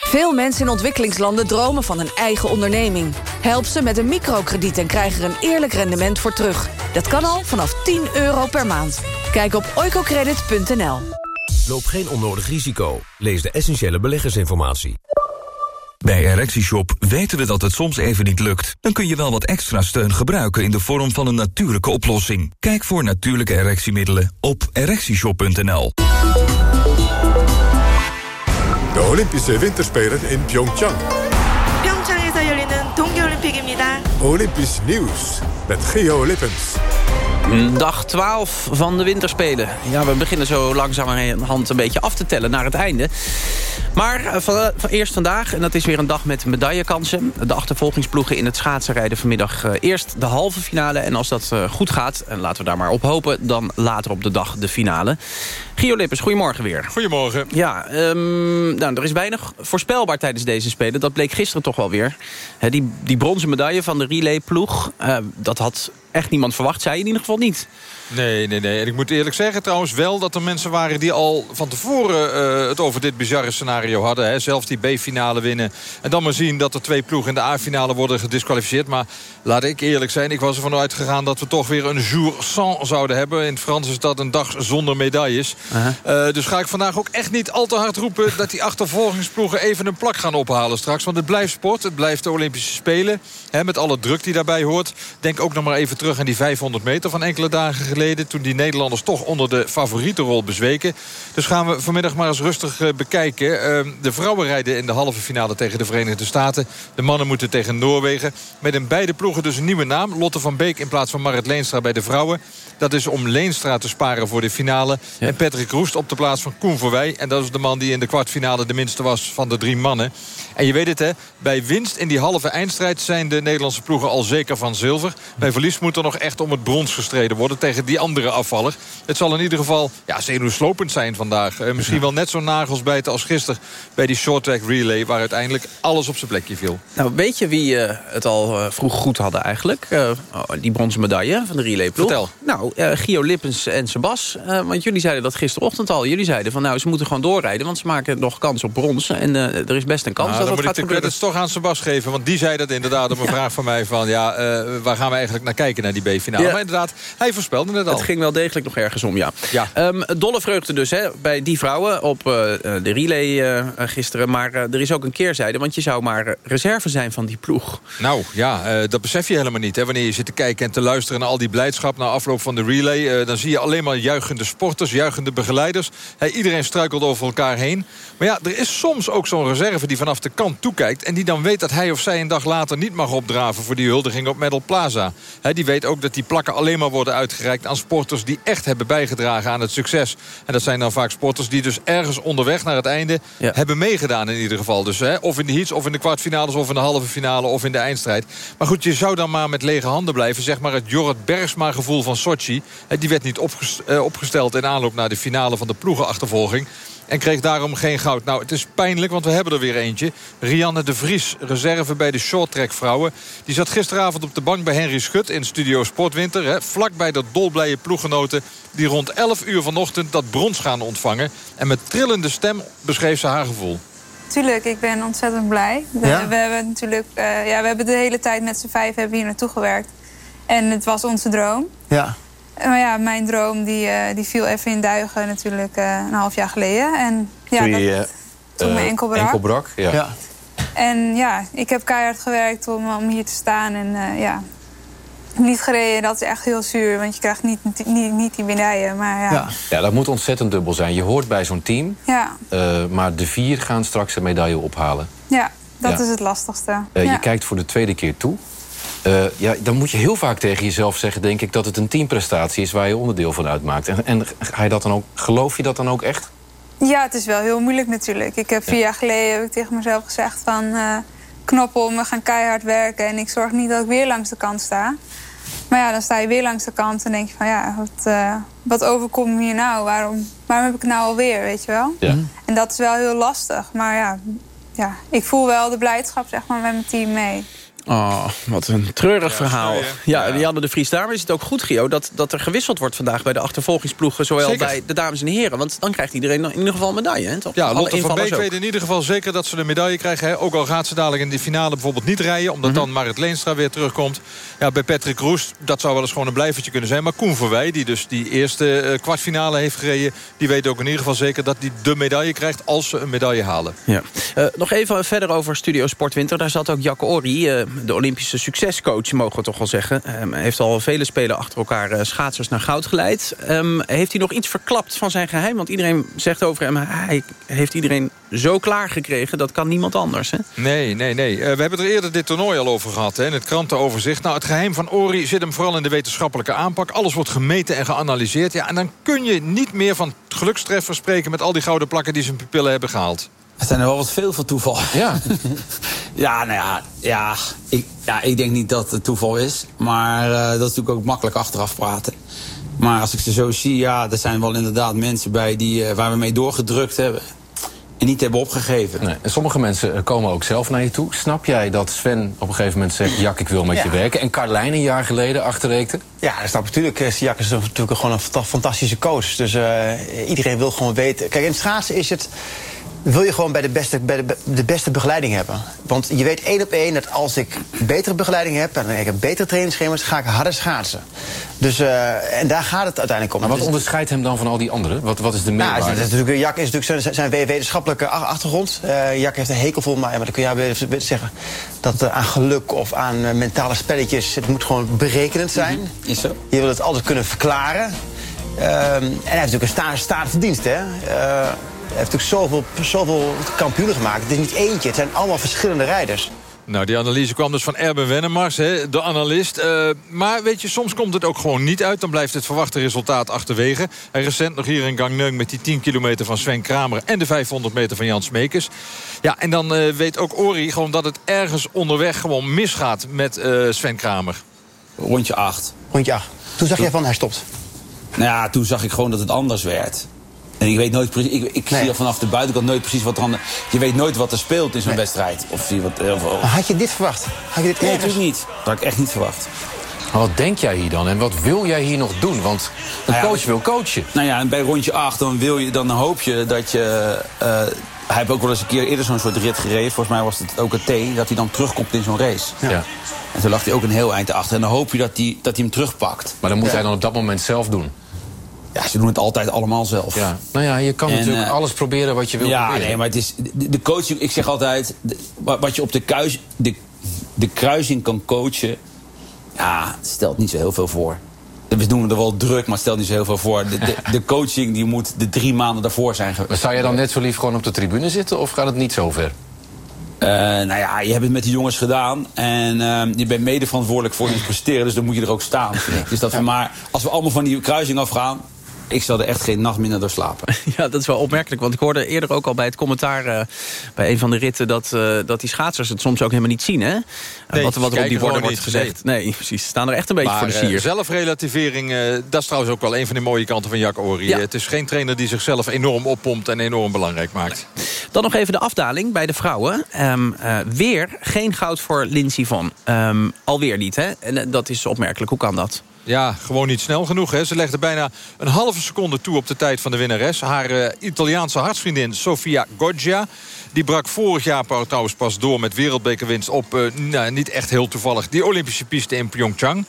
Veel mensen in ontwikkelingslanden dromen van een eigen onderneming. Help ze met een microkrediet en krijg er een eerlijk rendement voor terug. Dat kan al vanaf 10 euro per maand. Kijk op oicocredit.nl. Loop geen onnodig risico. Lees de essentiële beleggersinformatie. Bij ErectieShop weten we dat het soms even niet lukt. Dan kun je wel wat extra steun gebruiken in de vorm van een natuurlijke oplossing. Kijk voor natuurlijke erectiemiddelen op ErectieShop.nl. De Olympische Winterspelen in Pyeongchang. 평창에서 열리는 동계올림픽입니다. Olympisch nieuws met Geo Lippens. Dag 12 van de winterspelen. Ja, we beginnen zo langzamerhand een beetje af te tellen naar het einde. Maar eh, van, van eerst vandaag, en dat is weer een dag met medaillekansen. De achtervolgingsploegen in het schaatsen rijden vanmiddag uh, eerst de halve finale. En als dat goed gaat, en laten we daar maar op hopen... dan later op de dag de finale. Gio Lippers, goedemorgen weer. Goedemorgen. Ja, um, nou, er is weinig voorspelbaar tijdens deze Spelen. Dat bleek gisteren toch wel weer. He, die, die bronzen medaille van de relayploeg, dat had echt niemand verwacht. Zij in ieder geval niet. Nee, nee, nee. En ik moet eerlijk zeggen trouwens wel dat er mensen waren... die al van tevoren uh, het over dit bizarre scenario hadden. Hè. Zelfs die B-finale winnen. En dan maar zien dat er twee ploegen in de A-finale worden gedisqualificeerd. Maar laat ik eerlijk zijn, ik was ervan uitgegaan... dat we toch weer een jour sans zouden hebben. In het Frans is dat een dag zonder medailles. Uh -huh. uh, dus ga ik vandaag ook echt niet al te hard roepen... dat die achtervolgingsploegen even een plak gaan ophalen straks. Want het blijft sport, het blijft de Olympische Spelen. Hè, met alle druk die daarbij hoort. Denk ook nog maar even terug terug aan die 500 meter van enkele dagen geleden... toen die Nederlanders toch onder de favorietenrol bezweken. Dus gaan we vanmiddag maar eens rustig eh, bekijken. Ehm, de vrouwen rijden in de halve finale tegen de Verenigde Staten. De mannen moeten tegen Noorwegen. Met in beide ploegen dus een nieuwe naam. Lotte van Beek in plaats van Marit Leenstra bij de vrouwen. Dat is om Leenstra te sparen voor de finale. En Patrick Roest op de plaats van Koen Verwij. En dat is de man die in de kwartfinale de minste was van de drie mannen. En je weet het, hè, bij winst in die halve eindstrijd... zijn de Nederlandse ploegen al zeker van zilver. Bij verlies moet er nog echt om het brons gestreden worden... tegen die andere afvaller. Het zal in ieder geval ja, zenuwslopend zijn vandaag. Eh, misschien wel net zo nagels bijten als gisteren... bij die short track relay... waar uiteindelijk alles op zijn plekje viel. Nou, weet je wie eh, het al eh, vroeg goed hadden eigenlijk? Oh, die bronzen medaille van de relayploeg. Vertel. Nou, eh, Gio Lippens en Sebas. eh, want jullie zeiden dat gisterochtend al. Jullie zeiden van nou, ze moeten gewoon doorrijden... want ze maken nog kans op brons. En eh, er is best een kans Nou, dat dan dat moet ik de credits toch aan Sebas geven. Want die zei dat inderdaad op een vraag van mij. Van, ja, waar gaan we eigenlijk naar kijken, naar die B-finale? Ja. Maar inderdaad, hij voorspelde het al. Het ging wel degelijk nog ergens om, ja. Ja. Ehm, dolle vreugde dus hè, bij die vrouwen op de relay gisteren. Maar er is ook een keerzijde, want je zou maar reserve zijn van die ploeg. Nou ja, dat besef je helemaal niet. Hè? Wanneer je zit te kijken en te luisteren naar al die blijdschap... na afloop van de relay, eh, dan zie je alleen maar juichende sporters... juichende begeleiders. Hey, iedereen struikelt over elkaar heen. Maar ja, er is soms ook zo'n reserve die vanaf de kant toekijkt... en die dan weet dat hij of zij een dag later niet mag opdraven... voor die huldiging op Medal Plaza. Die weet ook dat die plakken alleen maar worden uitgereikt... aan sporters die echt hebben bijgedragen aan het succes. En dat zijn dan vaak sporters die dus ergens onderweg naar het einde... Ja. hebben meegedaan in ieder geval. Dus of in de heats, of in de kwartfinales, of in de halve finale... of in de eindstrijd. Maar goed, je zou dan maar met lege handen blijven. Zeg maar het Jorrit Bergsma gevoel van Sochi. Die werd niet eh, opgesteld in aanloop naar de finale van de ploegenachtervolging. En kreeg daarom geen goud. Nou, het is pijnlijk, want we hebben er weer eentje. Rianne de Vries, reserve bij de shorttrack vrouwen. Die zat gisteravond op de bank bij Henry Schut in Studio Sportwinter. Hè, vlak bij de dolblije ploeggenoten die rond 11 uur vanochtend dat brons gaan ontvangen. En met trillende stem beschreef ze haar gevoel. Tuurlijk, ik ben ontzettend blij. We, Ja? we hebben natuurlijk, eh, ja, we hebben de hele tijd met z'n vijf hebben hier naartoe gewerkt. En het was onze droom. Ja. Maar ja, mijn droom die, eh, die viel even in duigen natuurlijk eh, een half jaar geleden. En ja, toen dat- toen mijn eh, enkel brak. enkel brak, ja. Ja. En ja, ik heb keihard gewerkt om, om hier te staan. En eh, ja, niet gereden, dat is echt heel zuur. Want je krijgt niet, niet, niet die medaille. Maar ja, ja. Ja, dat moet ontzettend dubbel zijn. Je hoort bij zo'n team, ja, eh, maar de vier gaan straks een medaille ophalen. dat Ja. is het lastigste. Ja. Je kijkt voor de tweede keer toe. Eh, ja, dan moet je heel vaak tegen jezelf zeggen, denk ik, dat het een teamprestatie is waar je onderdeel van uitmaakt. En, en ga je dat dan ook, geloof je dat dan ook echt? Ja, het is wel heel moeilijk natuurlijk. Ik heb vier jaar geleden heb ik tegen mezelf gezegd van... knop om, we gaan keihard werken... en ik zorg niet dat ik weer langs de kant sta. Maar ja, dan sta je weer langs de kant en denk je van... ja, wat, eh, wat overkomt me hier nou? Waarom, waarom heb ik het nou alweer, weet je wel? Ja. En dat is wel heel lastig. Maar ja, ja, ik voel wel de blijdschap zeg maar, met mijn team mee. Oh, wat een treurig verhaal. Ja, ja. Janne de Vries, daarom is het ook goed, Gio... Dat, dat er gewisseld wordt vandaag bij de achtervolgingsploegen... zowel Zeker. bij de dames en heren. Want dan krijgt iedereen in ieder geval een medaille, hè, toch? Ja, Alle Lotte van Beek weet in ieder geval zeker dat ze de medaille krijgen. Hè. Ook al gaat ze dadelijk in de finale bijvoorbeeld niet rijden... omdat Mhm. dan Marit Leenstra weer terugkomt. Ja, bij Patrick Roest, dat zou wel eens gewoon een blijvertje kunnen zijn. Maar Koen Verwij, die dus die eerste eh, kwartfinale heeft gereden... die weet ook in ieder geval zeker dat hij de medaille krijgt... als ze een medaille halen. Ja. Eh, nog even verder over Studio Sportwinter. Daar zat ook Jacke Orri, eh, de Olympische succescoach, mogen we toch wel zeggen. Ehm, heeft al vele spelen achter elkaar eh, schaatsers naar goud geleid. Ehm, heeft hij nog iets verklapt van zijn geheim? Want iedereen zegt over hem, hij heeft iedereen zo klaar gekregen. Dat kan niemand anders, hè? Nee, nee, nee. Eh, we hebben er eerder dit toernooi al over gehad, hè, in het krantenoverzicht. Nou, het geheim van Ori zit hem vooral in de wetenschappelijke aanpak. Alles wordt gemeten en geanalyseerd. Ja, en dan kun je niet meer van gelukstreffer spreken... met al die gouden plakken die zijn pupillen hebben gehaald. Het zijn er wel wat veel van toeval. Ja. ja, nou ja, ja, ik, ja, ik denk niet dat het toeval is. Maar eh, dat is natuurlijk ook makkelijk achteraf praten. Maar als ik ze zo zie, ja, er zijn wel inderdaad mensen bij die, eh, waar we mee doorgedrukt hebben. En niet hebben opgegeven. Nee. En sommige mensen eh, komen ook zelf naar je toe. Snap jij dat Sven op een gegeven moment zegt... Jak, ik wil met Ja. je werken. En Carlijn een jaar geleden achterreekte? Ja, dat snap ik natuurlijk. Siak is natuurlijk gewoon een fanta- fantastische coach. Dus eh, iedereen wil gewoon weten. Kijk, in het schaatsen is het. Wil je gewoon bij de beste, bij de, de beste begeleiding hebben. Want je weet één op één dat als ik betere begeleiding heb... en ik heb betere trainingsschema's, ga ik harder schaatsen. Dus, uh, en daar gaat het uiteindelijk om. Maar wat Dus- onderscheidt hem dan van al die anderen? Wat, wat is de nou, meerwaarde? dat is natuurlijk, Jack is natuurlijk zijn, zijn wetenschappelijke ach- achtergrond. Eh Jack heeft een hekel voor mij, maar dan kun je weer weer zeggen... dat eh, aan geluk of aan eh, mentale spelletjes... het moet gewoon berekenend zijn. Mhm. Is zo. Je wil het altijd kunnen verklaren. Ehm, en hij heeft natuurlijk een sta staat van dienst, hè. Hij heeft natuurlijk zoveel, zoveel kampioenen gemaakt. Het is niet eentje, het zijn allemaal verschillende rijders. Nou, die analyse kwam dus van Erben Wennemars, hè, de analist. Eh, maar weet je, soms komt het ook gewoon niet uit. Dan blijft het verwachte resultaat achterwege. En recent nog hier in Gangneung met die 10 kilometer van Sven Kramer... en de 500 meter van Jan Smekers. Ja, en dan eh, weet ook Ori gewoon dat het ergens onderweg gewoon misgaat met eh, Sven Kramer. Rondje 8. Rondje 8. Toen zag jij van, hij stopt. Nou ja, toen zag ik gewoon dat het anders werd. En ik weet nooit precies, ik, ik zie al vanaf de buitenkant nooit precies wat er aan de, Je weet nooit wat er speelt in zo'n wedstrijd. Of je wat, of, of- Maar had je dit verwacht? Had je dit Nee, natuurlijk niet. Dat had ik echt niet verwacht. Maar wat denk jij hier dan? En wat wil jij hier nog doen? Want een Nou ja, coach wil coachen. Nou ja, en bij rondje 8 dan, wil je, dan hoop je dat je... eh, hij heeft ook wel eens een keer eerder zo'n soort rit gereden. Volgens mij was het ook een T. Dat hij dan terugkomt in zo'n race. Ja. En toen lag hij ook een heel eind achter. En dan hoop je dat hij, dat hij hem terugpakt. Maar dan moet Ja. hij dan op dat moment zelf doen. Ja, ze doen het altijd allemaal zelf. Ja. Nou ja, je kan En, natuurlijk eh, alles proberen wat je wil ja, proberen. nee, maar het is... De, de coaching, ik zeg altijd... de- wat je op de, kuis, de, de kruising kan coachen... Ja, stelt niet zo heel veel voor. We doen er wel druk, maar stelt niet zo heel veel voor. De, de, de coaching die moet de drie maanden daarvoor zijn geweest. Maar zou je dan net zo lief gewoon op de tribune zitten? Of gaat het niet zo ver? Eh, nou ja, je hebt het met die jongens gedaan. En eh, je bent mede verantwoordelijk voor hun presteren. Dus dan moet je er ook staan. Dus dat we maar, als we allemaal van die kruising afgaan... ik zal er echt geen nacht minder door slapen. Ja, dat is wel opmerkelijk. Want ik hoorde eerder ook al bij het commentaar... eh, bij een van de ritten dat, eh, dat die schaatsers het soms ook helemaal niet zien. Hè? Nee, wat, wat er op die borden gewoon wordt niet, gezegd. Nee. precies. Ze staan er echt een beetje maar voor de sier. zelfrelativering, eh, dat is trouwens ook wel een van de mooie kanten van Jack Ori. Ja. Eh, Het is geen trainer die zichzelf enorm oppompt en enorm belangrijk maakt. Dan nog even de afdaling bij de vrouwen. Ehm, eh, weer geen goud voor Lindsey Von. Ehm, alweer niet, hè? En dat is opmerkelijk. Hoe kan dat? Ja, gewoon niet snel genoeg. Hè. Ze legde bijna een halve seconde toe op de tijd van de winnares. Haar eh, Italiaanse hartsvriendin Sofia Goggia... die brak vorig jaar trouwens pas door met wereldbekerwinst... op eh, nou, niet echt heel toevallig die Olympische piste in Pyeongchang.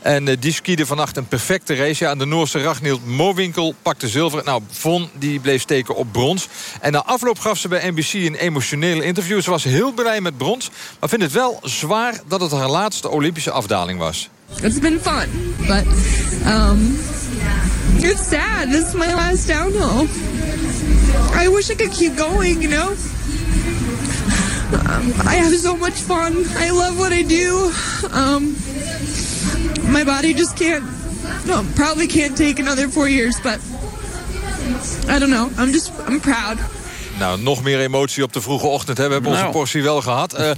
En eh, die skiede vannacht een perfecte race. Ja, de Noorse Ragnhild Mowinkel pakte zilver. Nou, Von die bleef steken op brons. En na afloop gaf ze bij NBC een emotionele interview. Ze was heel blij met brons. Maar vindt het wel zwaar dat het haar laatste Olympische afdaling was. It's been fun, but um, it's sad. This is my last downhill. I wish I could keep going, you know. Um, I have so much fun. I love what I do. Um, my body just can't, no, probably can't take another four years, but I don't know. I'm just, I'm proud. Nou, nog meer emotie op de vroege ochtend. Hè. We hebben onze Nou. portie wel gehad. Eh, eh,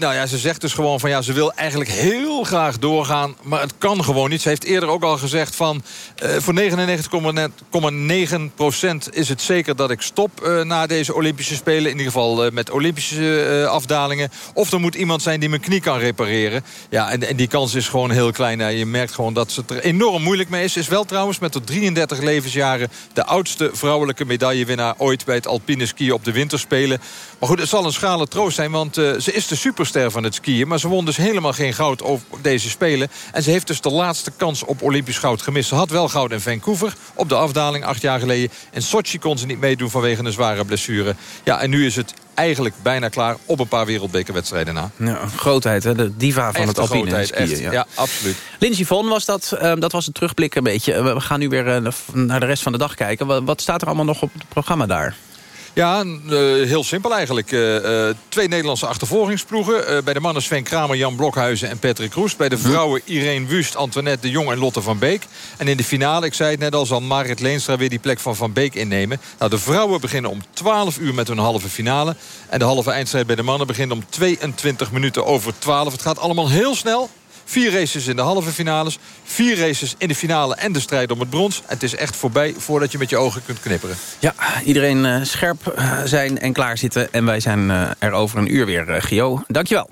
nou ja, ze zegt dus gewoon van ja, ze wil eigenlijk heel graag doorgaan. Maar het kan gewoon niet. Ze heeft eerder ook al gezegd van eh, voor 99,9% is het zeker dat ik stop na deze Olympische Spelen. In ieder geval met Olympische afdalingen. Of er moet iemand zijn die mijn knie kan repareren. Ja, en, en die kans is gewoon heel klein. Je merkt gewoon dat het er enorm moeilijk mee is. Ze is wel trouwens met de 33 levensjaren de oudste vrouwelijke medaillewinnaar ooit bij het alpine skiën op de winterspelen. Maar goed, het zal een schrale troost zijn, want eh, ze is de superster van het skiën. Maar ze won dus helemaal geen goud op deze spelen. En ze heeft dus de laatste kans op Olympisch goud gemist. Ze had wel goud in Vancouver op de afdaling acht jaar geleden. In Sochi kon ze niet meedoen vanwege een zware blessure. Ja, en nu is het eigenlijk bijna klaar op een paar wereldbekerwedstrijden na. Ja, grootheid, hè? de diva van Echt het een alpine grootheid, skiën. echt. ja. Ja, absoluut. Lindsey Vonn was dat, ehm, dat was het terugblik een beetje. We gaan nu weer eh, naar de rest van de dag kijken. Wat, wat staat er allemaal nog op het programma daar? Ja, eh, heel simpel eigenlijk. Eh, eh, twee Nederlandse achtervolgingsploegen. Bij de mannen Sven Kramer, Jan Blokhuizen en Patrick Roest. Bij de vrouwen Irene Wust, Antoinette de Jong en Lotte van Beek. En in de finale, ik zei het net al, zal Marit Leenstra weer die plek van Van Beek innemen. Nou, de vrouwen beginnen om 12 uur met hun halve finale. En de halve eindstrijd bij de mannen begint om 22 minuten over 12. Het gaat allemaal heel snel. Vier races in de halve finales. Vier races in de finale en de strijd om het brons. Het is echt voorbij voordat je met je ogen kunt knipperen. Ja, iedereen eh, scherp eh, zijn en klaar zitten. En wij zijn eh, er over een uur weer, Gio. Dankjewel.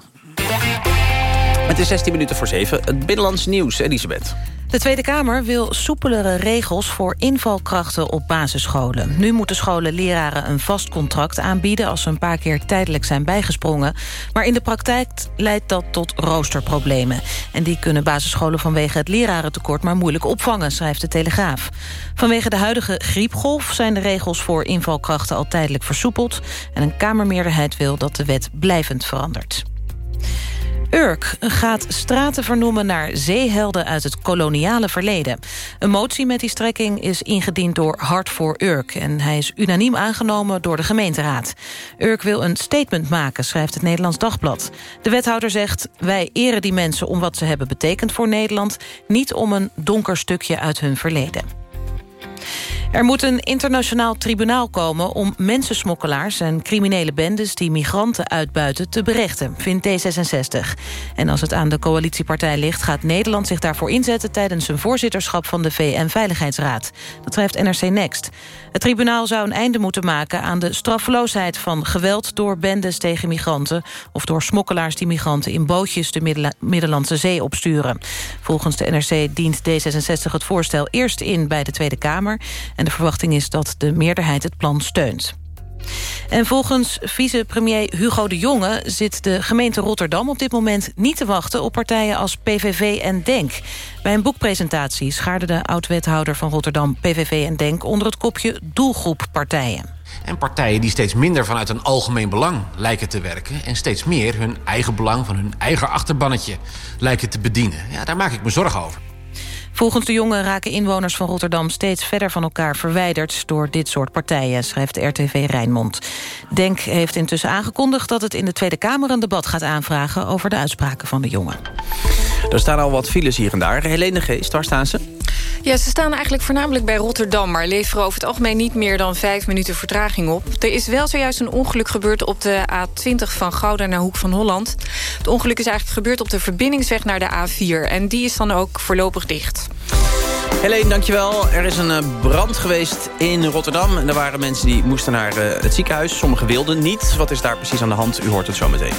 Het is 16 minuten voor 7. Het Binnenlands Nieuws, Elisabeth. De Tweede Kamer wil soepelere regels voor invalkrachten op basisscholen. Nu moeten scholen leraren een vast contract aanbieden... als ze een paar keer tijdelijk zijn bijgesprongen. Maar in de praktijk leidt dat tot roosterproblemen. En die kunnen basisscholen vanwege het lerarentekort... maar moeilijk opvangen, schrijft de Telegraaf. Vanwege de huidige griepgolf zijn de regels voor invalkrachten... al tijdelijk versoepeld. En een Kamermeerderheid wil dat de wet blijvend verandert. Urk gaat straten vernoemen naar zeehelden uit het koloniale verleden. Een motie met die strekking is ingediend door Hart voor Urk... en hij is unaniem aangenomen door de gemeenteraad. Urk wil een statement maken, schrijft het Nederlands Dagblad. De wethouder zegt, wij eren die mensen om wat ze hebben betekend voor Nederland... niet om een donker stukje uit hun verleden. Er moet een internationaal tribunaal komen om mensensmokkelaars en criminele bendes die migranten uitbuiten te berechten, vindt D66. En als het aan de coalitiepartij ligt, gaat Nederland zich daarvoor inzetten tijdens zijn voorzitterschap van de VN-veiligheidsraad. Dat schrijft NRC Next. Het tribunaal zou een einde moeten maken aan de straffeloosheid van geweld door bendes tegen migranten of door smokkelaars die migranten in bootjes de Middellandse Zee opsturen. Volgens de NRC dient D66 het voorstel eerst in bij de Tweede Kamer en de verwachting is dat de meerderheid het plan steunt. En volgens vicepremier Hugo de Jonge zit de gemeente Rotterdam op dit moment niet te wachten op partijen als PVV en DENK. Bij een boekpresentatie schaarde de oud-wethouder van Rotterdam PVV en DENK onder het kopje doelgroeppartijen. En partijen die steeds minder vanuit een algemeen belang lijken te werken... en steeds meer hun eigen belang van hun eigen achterbannetje lijken te bedienen. Ja, daar maak ik me zorgen over. Volgens de jongen raken inwoners van Rotterdam steeds verder van elkaar verwijderd door dit soort partijen, schrijft RTV Rijnmond. Denk heeft intussen aangekondigd dat het in de Tweede Kamer een debat gaat aanvragen over de uitspraken van de jongen. Er staan al wat files hier en daar. Helene Geest, waar staan ze? Ja, ze staan eigenlijk voornamelijk bij Rotterdam... maar leveren over het algemeen niet meer dan vijf minuten vertraging op. Er is wel zojuist een ongeluk gebeurd op de A20 van Gouda naar Hoek van Holland. Het ongeluk is eigenlijk gebeurd op de verbindingsweg naar de A4... en die is dan ook voorlopig dicht. Helene, dankjewel. Er is een eh, brand geweest in Rotterdam. En er waren mensen die moesten naar eh, het ziekenhuis. Sommigen wilden niet. Wat is daar precies aan de hand? U hoort het zo meteen.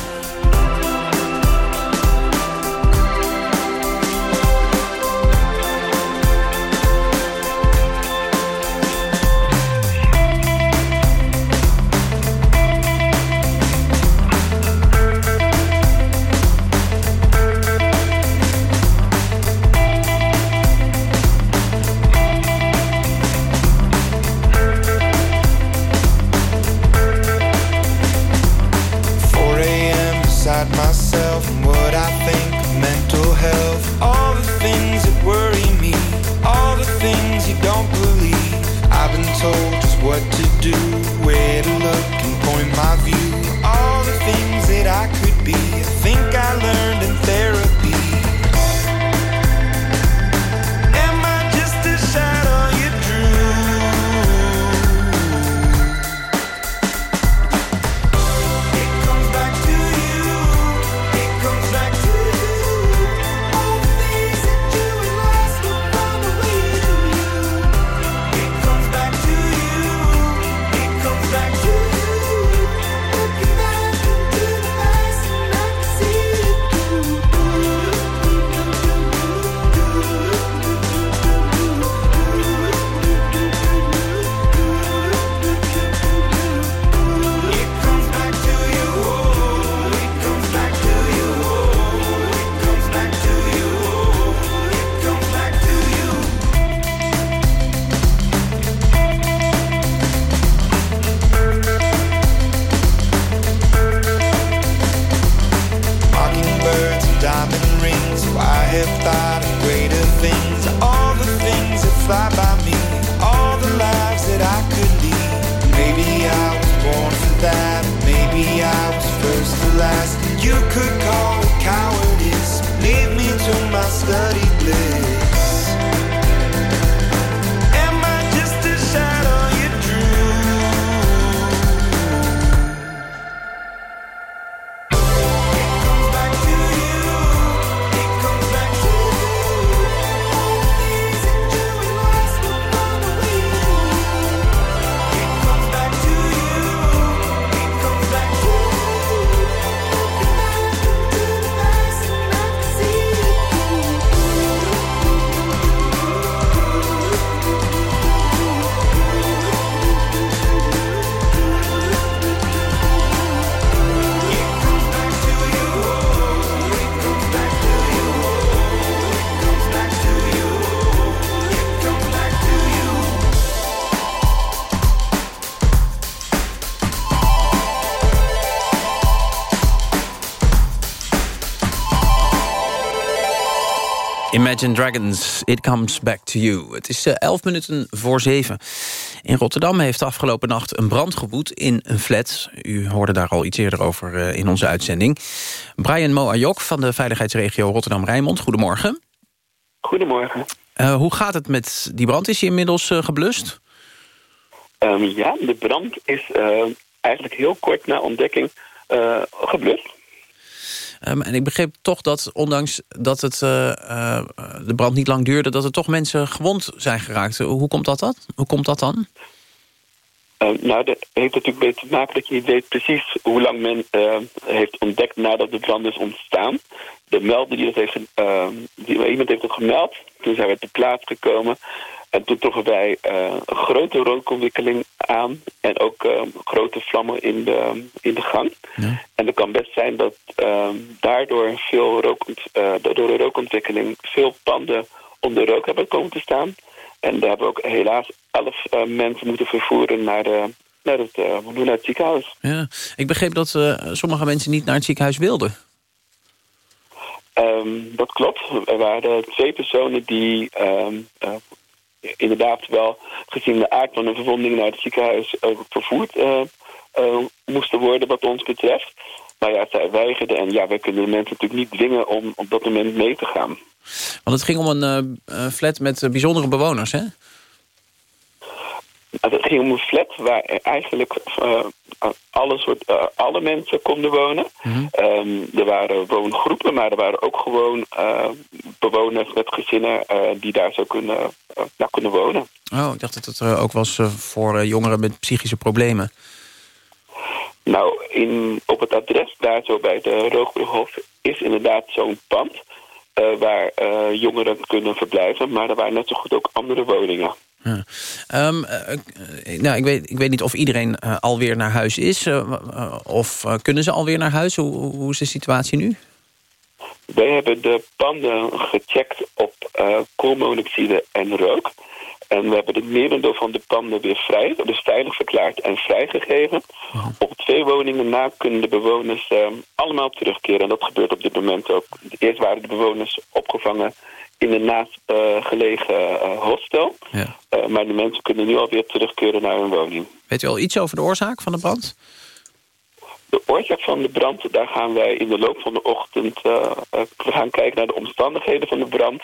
Imagine Dragons, It Comes Back to You. Het is uh, 11 minuten voor 7. In Rotterdam heeft afgelopen nacht een brand gewoed in een flat. U hoorde daar al iets eerder over uh, in onze uitzending. Brian Moajok van de veiligheidsregio Rotterdam-Rijnmond. Goedemorgen. Goedemorgen. Uh, hoe gaat het met die brand? Is hij inmiddels geblust? Um, ja, de brand is eigenlijk heel kort na ontdekking geblust. Um, en ik begreep toch dat, ondanks dat het, uh, uh, de brand niet lang duurde... dat er toch mensen gewond zijn geraakt. Hoe komt dat, dat? Hoe komt dat dan? Uh, nou, dat heeft natuurlijk mee te maken dat je niet weet precies hoe lang men heeft ontdekt nadat de brand is ontstaan. De melder die dat heeft, die, iemand heeft het gemeld. Toen zijn we ter plaatse gekomen. En toen troffen wij uh, een grote rookontwikkeling aan. En ook uh, grote vlammen in de, in de gang. Ja. En het kan best zijn dat uh, daardoor, veel rook, door de rookontwikkeling veel panden onder rook hebben komen te staan. En daar hebben we ook helaas elf mensen moeten vervoeren naar, de, naar, het, naar het ziekenhuis. Ja. Ik begreep dat sommige mensen niet naar het ziekenhuis wilden. Um, dat klopt. Er waren twee personen die um, inderdaad wel gezien de aard van een verwonding naar het ziekenhuis vervoerd uh, uh, moesten worden wat ons betreft. Maar ja, zij weigerden en ja, wij kunnen de mensen natuurlijk niet dwingen om op dat moment mee te gaan. Want het ging om een flat met bijzondere bewoners, hè? Het ging om een flat waar eigenlijk uh, alle, soort, uh, alle mensen konden wonen. Mm -hmm. um, er waren woongroepen, maar er waren ook gewoon uh, bewoners met gezinnen die daar zo kunnen, nou, kunnen wonen. Oh, ik dacht dat het ook was voor jongeren met psychische problemen. Nou, in, op het adres daar zo bij de Roogbrughof is inderdaad zo'n pand... waar jongeren kunnen verblijven, maar er waren net zo goed ook andere woningen. Ja. Um, uh, nou, ik, weet, ik weet niet of iedereen uh, alweer naar huis is. Uh, of kunnen ze alweer naar huis? Hoe, hoe is de situatie nu? Wij hebben de panden gecheckt op koolmonoxide en rook. En we hebben het merendeel van de panden weer vrij, dus veilig verklaard en vrijgegeven. Oh. Op twee woningen na kunnen de bewoners allemaal terugkeren. En dat gebeurt op dit moment ook. Eerst waren de bewoners opgevangen in een naast uh, gelegen uh, hostel. Ja. Uh, maar de mensen kunnen nu alweer terugkeren naar hun woning. Weet u al iets over de oorzaak van de brand? De oorzaak van de brand, daar gaan wij in de loop van de ochtend... we gaan kijken naar de omstandigheden van de brand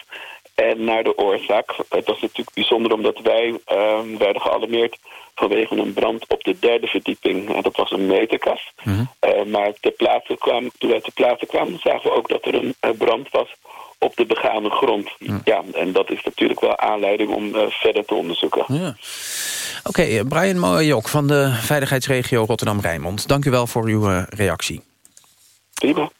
en naar de oorzaak. Het was natuurlijk bijzonder omdat wij werden gealarmeerd vanwege een brand op de derde verdieping. En dat was een meterkast. Mm -hmm. maar ter plaatse kwam, toen wij ter plaatse kwamen zagen we ook dat er een brand was op de begane grond. Ja. ja, en dat is natuurlijk wel aanleiding om uh, verder te onderzoeken. Ja. Oké, okay, Brian Moajok van de veiligheidsregio Rotterdam-Rijnmond. Dank u wel voor uw uh, reactie. Prima.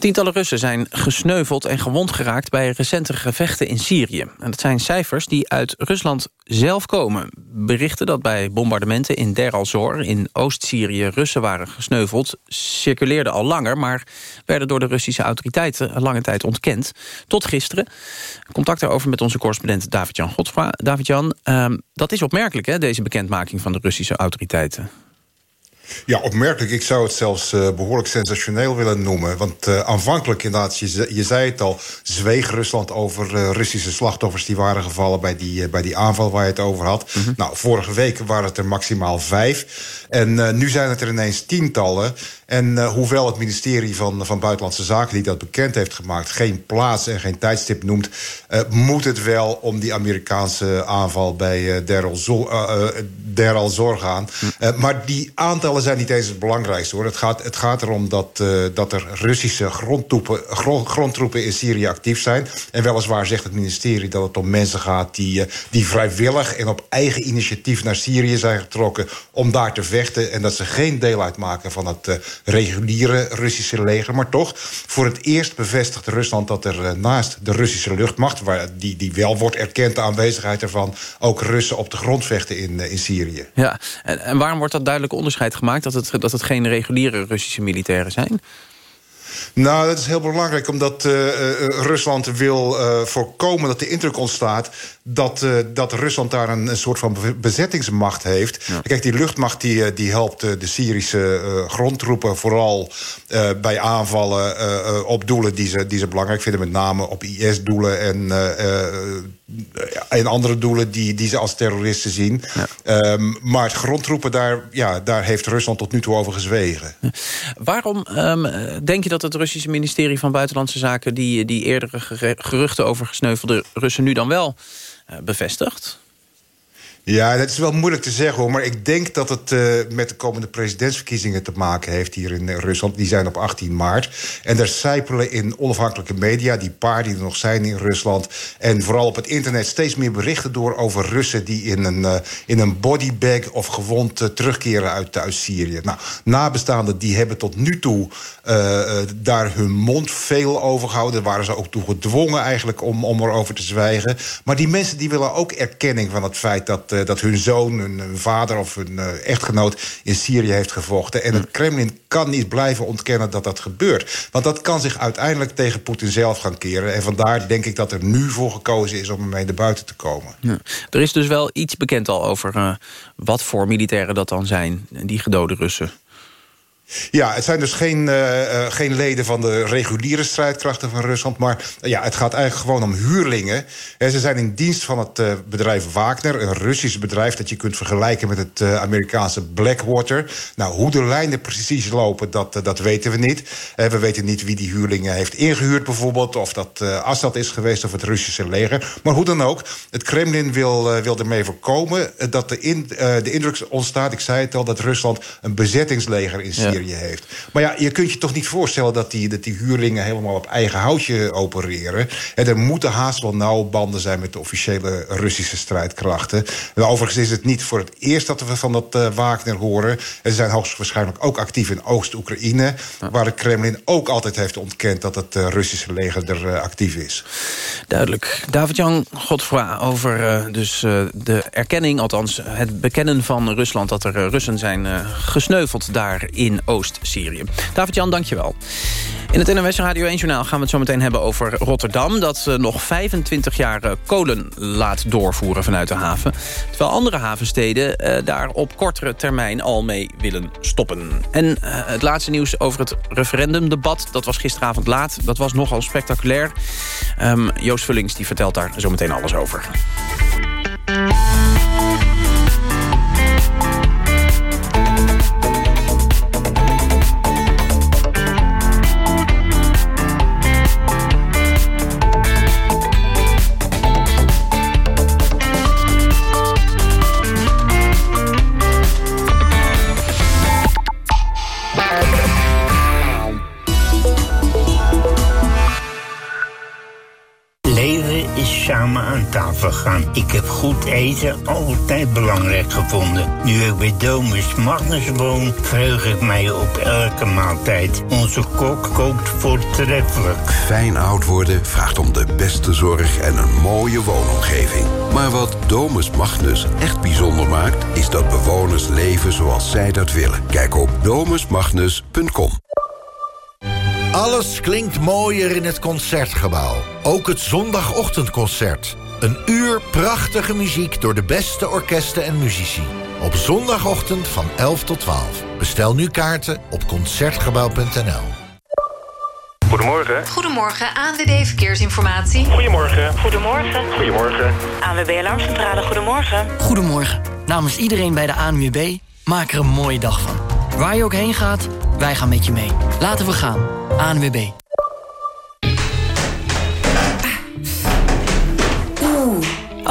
Tientallen Russen zijn gesneuveld en gewond geraakt... bij recente gevechten in Syrië. En dat zijn cijfers die uit Rusland zelf komen. Berichten dat bij bombardementen in Der al-Zor... in Oost-Syrië Russen waren gesneuveld... circuleerden al langer... maar werden door de Russische autoriteiten lange tijd ontkend. Tot gisteren. Contact daarover met onze correspondent David-Jan Godfra. David-Jan, uh, dat is opmerkelijk, hè, deze bekendmaking van de Russische autoriteiten. Ja, opmerkelijk. Ik zou het zelfs uh, behoorlijk sensationeel willen noemen. Want uh, aanvankelijk, inderdaad, je, je zei het al... zweeg Rusland over uh, Russische slachtoffers die waren gevallen... bij die, bij die aanval waar je het over had. Mm -hmm. Nou, vorige week waren het er maximaal vijf. En nu zijn het er ineens tientallen. En hoewel het ministerie van, van Buitenlandse Zaken... die dat bekend heeft gemaakt, geen plaats en geen tijdstip noemt... Moet het wel om die Amerikaanse aanval bij Der gaan. Hm. maar die aantallen zijn niet eens het belangrijkste. hoor. Het gaat, het gaat erom dat, dat er Russische grondtroepen, grond, grondtroepen in Syrië actief zijn. En weliswaar zegt het ministerie dat het om mensen gaat... die, die vrijwillig en op eigen initiatief naar Syrië zijn getrokken... om daar te vechten en dat ze geen deel uitmaken van het reguliere Russische leger. Maar toch, voor het eerst bevestigt Rusland dat er naast de Russische luchtmacht... Waar die, die wel wordt erkend, de aanwezigheid ervan... ook Russen op de grond vechten in, in Syrië. Ja, en, en waarom wordt dat duidelijk onderscheid gemaakt... dat het, dat het geen reguliere Russische militairen zijn? Nou, dat is heel belangrijk, omdat uh, Rusland wil uh, voorkomen dat de indruk ontstaat dat, uh, dat Rusland daar een, een, soort van bezettingsmacht heeft. Ja. Kijk, die luchtmacht die, die helpt de Syrische grondtroepen vooral bij aanvallen op doelen die ze, die ze belangrijk vinden, met name op IS-doelen en en andere doelen die, die ze als terroristen zien. Ja. Um, maar grondtroepen, daar, ja, daar heeft Rusland tot nu toe over gezwegen. Waarom um, denk je dat het Russische ministerie van Buitenlandse Zaken... die, die eerdere geruchten over gesneuvelde Russen nu dan wel uh, bevestigt? Ja, dat is wel moeilijk te zeggen hoor. Maar ik denk dat het uh, met de komende presidentsverkiezingen te maken heeft hier in Rusland. Die zijn op 18 maart. En er sijpelen in onafhankelijke media, die paar die er nog zijn in Rusland. En vooral op het internet steeds meer berichten door over Russen die in een, uh, in een bodybag of gewond terugkeren uit, uit Syrië. Nou, nabestaanden die hebben tot nu toe daar hun mond veel over gehouden. Daar waren ze ook toe gedwongen eigenlijk om, om erover te zwijgen. Maar die mensen die willen ook erkenning van het feit dat uh, dat hun zoon, hun, vader of hun uh, echtgenoot in Syrië heeft gevochten. En het hm. Kremlin kan niet blijven ontkennen dat dat gebeurt. Want dat kan zich uiteindelijk tegen Poetin zelf gaan keren. En vandaar denk ik dat er nu voor gekozen is om ermee naar buiten te komen. Ja. Er is dus wel iets bekend al over uh, wat voor militairen dat dan zijn, die gedode Russen. Ja, het zijn dus geen, uh, geen leden van de reguliere strijdkrachten van Rusland... maar ja, het gaat eigenlijk gewoon om huurlingen. En ze zijn in dienst van het uh, bedrijf Wagner, een Russisch bedrijf... dat je kunt vergelijken met het Amerikaanse Blackwater. Nou, hoe de lijnen precies lopen, dat, dat weten we niet. we weten niet wie die huurlingen heeft ingehuurd bijvoorbeeld... of dat Assad is geweest of het Russische leger. Maar hoe dan ook, het Kremlin wil, wil ermee voorkomen... dat de, in, de indruk ontstaat, ik zei het al... dat Rusland een bezettingsleger in Syrië heeft. Maar ja, je kunt je toch niet voorstellen dat die, dat die huurlingen helemaal op eigen houtje opereren. En er moeten haast wel nauwe banden zijn met de officiële Russische strijdkrachten. En overigens is het niet voor het eerst dat we van dat uh, Wagner horen. Ze zijn hoogstwaarschijnlijk ook actief in Oost-Oekraïne, waar de Kremlin ook altijd heeft ontkend dat het uh, Russische leger er uh, actief is. Duidelijk. David-Jan Godfroy over dus de erkenning, althans het bekennen van Rusland dat er Russen zijn gesneuveld daar in Oost-Syrië. David-Jan, dankjewel. In het NOS Radio 1-journaal gaan we het zo meteen hebben over Rotterdam... dat uh, nog 25 jaar uh, kolen laat doorvoeren vanuit de haven. Terwijl andere havensteden uh, daar op kortere termijn al mee willen stoppen. En het laatste nieuws over het referendumdebat. Dat was gisteravond laat. Dat was nogal spectaculair. Um, Joost Vullings die vertelt daar zo meteen alles over. Gaan. Ik heb goed eten altijd belangrijk gevonden. Nu ik bij Domus Magnus woon, verheug ik mij op elke maaltijd. Onze kok kookt voortreffelijk. Fijn oud worden vraagt om de beste zorg en een mooie woonomgeving. Maar wat Domus Magnus echt bijzonder maakt... is dat bewoners leven zoals zij dat willen. Kijk op domusmagnus.com. Alles klinkt mooier in het Concertgebouw. Ook het zondagochtendconcert. Een uur prachtige muziek door de beste orkesten en muzici. Op zondagochtend van 11 tot 12. Bestel nu kaarten op Concertgebouw.nl. Goedemorgen. Goedemorgen, ANWB Verkeersinformatie. Goedemorgen. Goedemorgen. Goedemorgen. ANWB Alarmcentrale, goedemorgen. Goedemorgen. Namens iedereen bij de ANWB, maak er een mooie dag van. Waar je ook heen gaat, wij gaan met je mee. Laten we gaan. ANWB.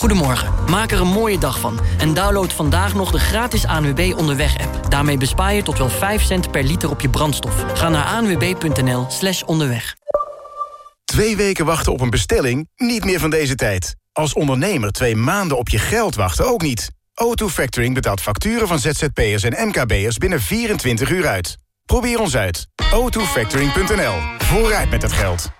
Goedemorgen, maak er een mooie dag van. En download vandaag nog de gratis ANWB Onderweg-app. Daarmee bespaar je tot wel 5 cent per liter op je brandstof. Ga naar anwb.nl slash onderweg. Twee weken wachten op een bestelling? Niet meer van deze tijd. Als ondernemer twee maanden op je geld wachten ook niet. O2 Factoring betaalt facturen van ZZP'ers en MKB'ers binnen 24 uur uit. Probeer ons uit. o2factoring.nl. Vooruit met het geld.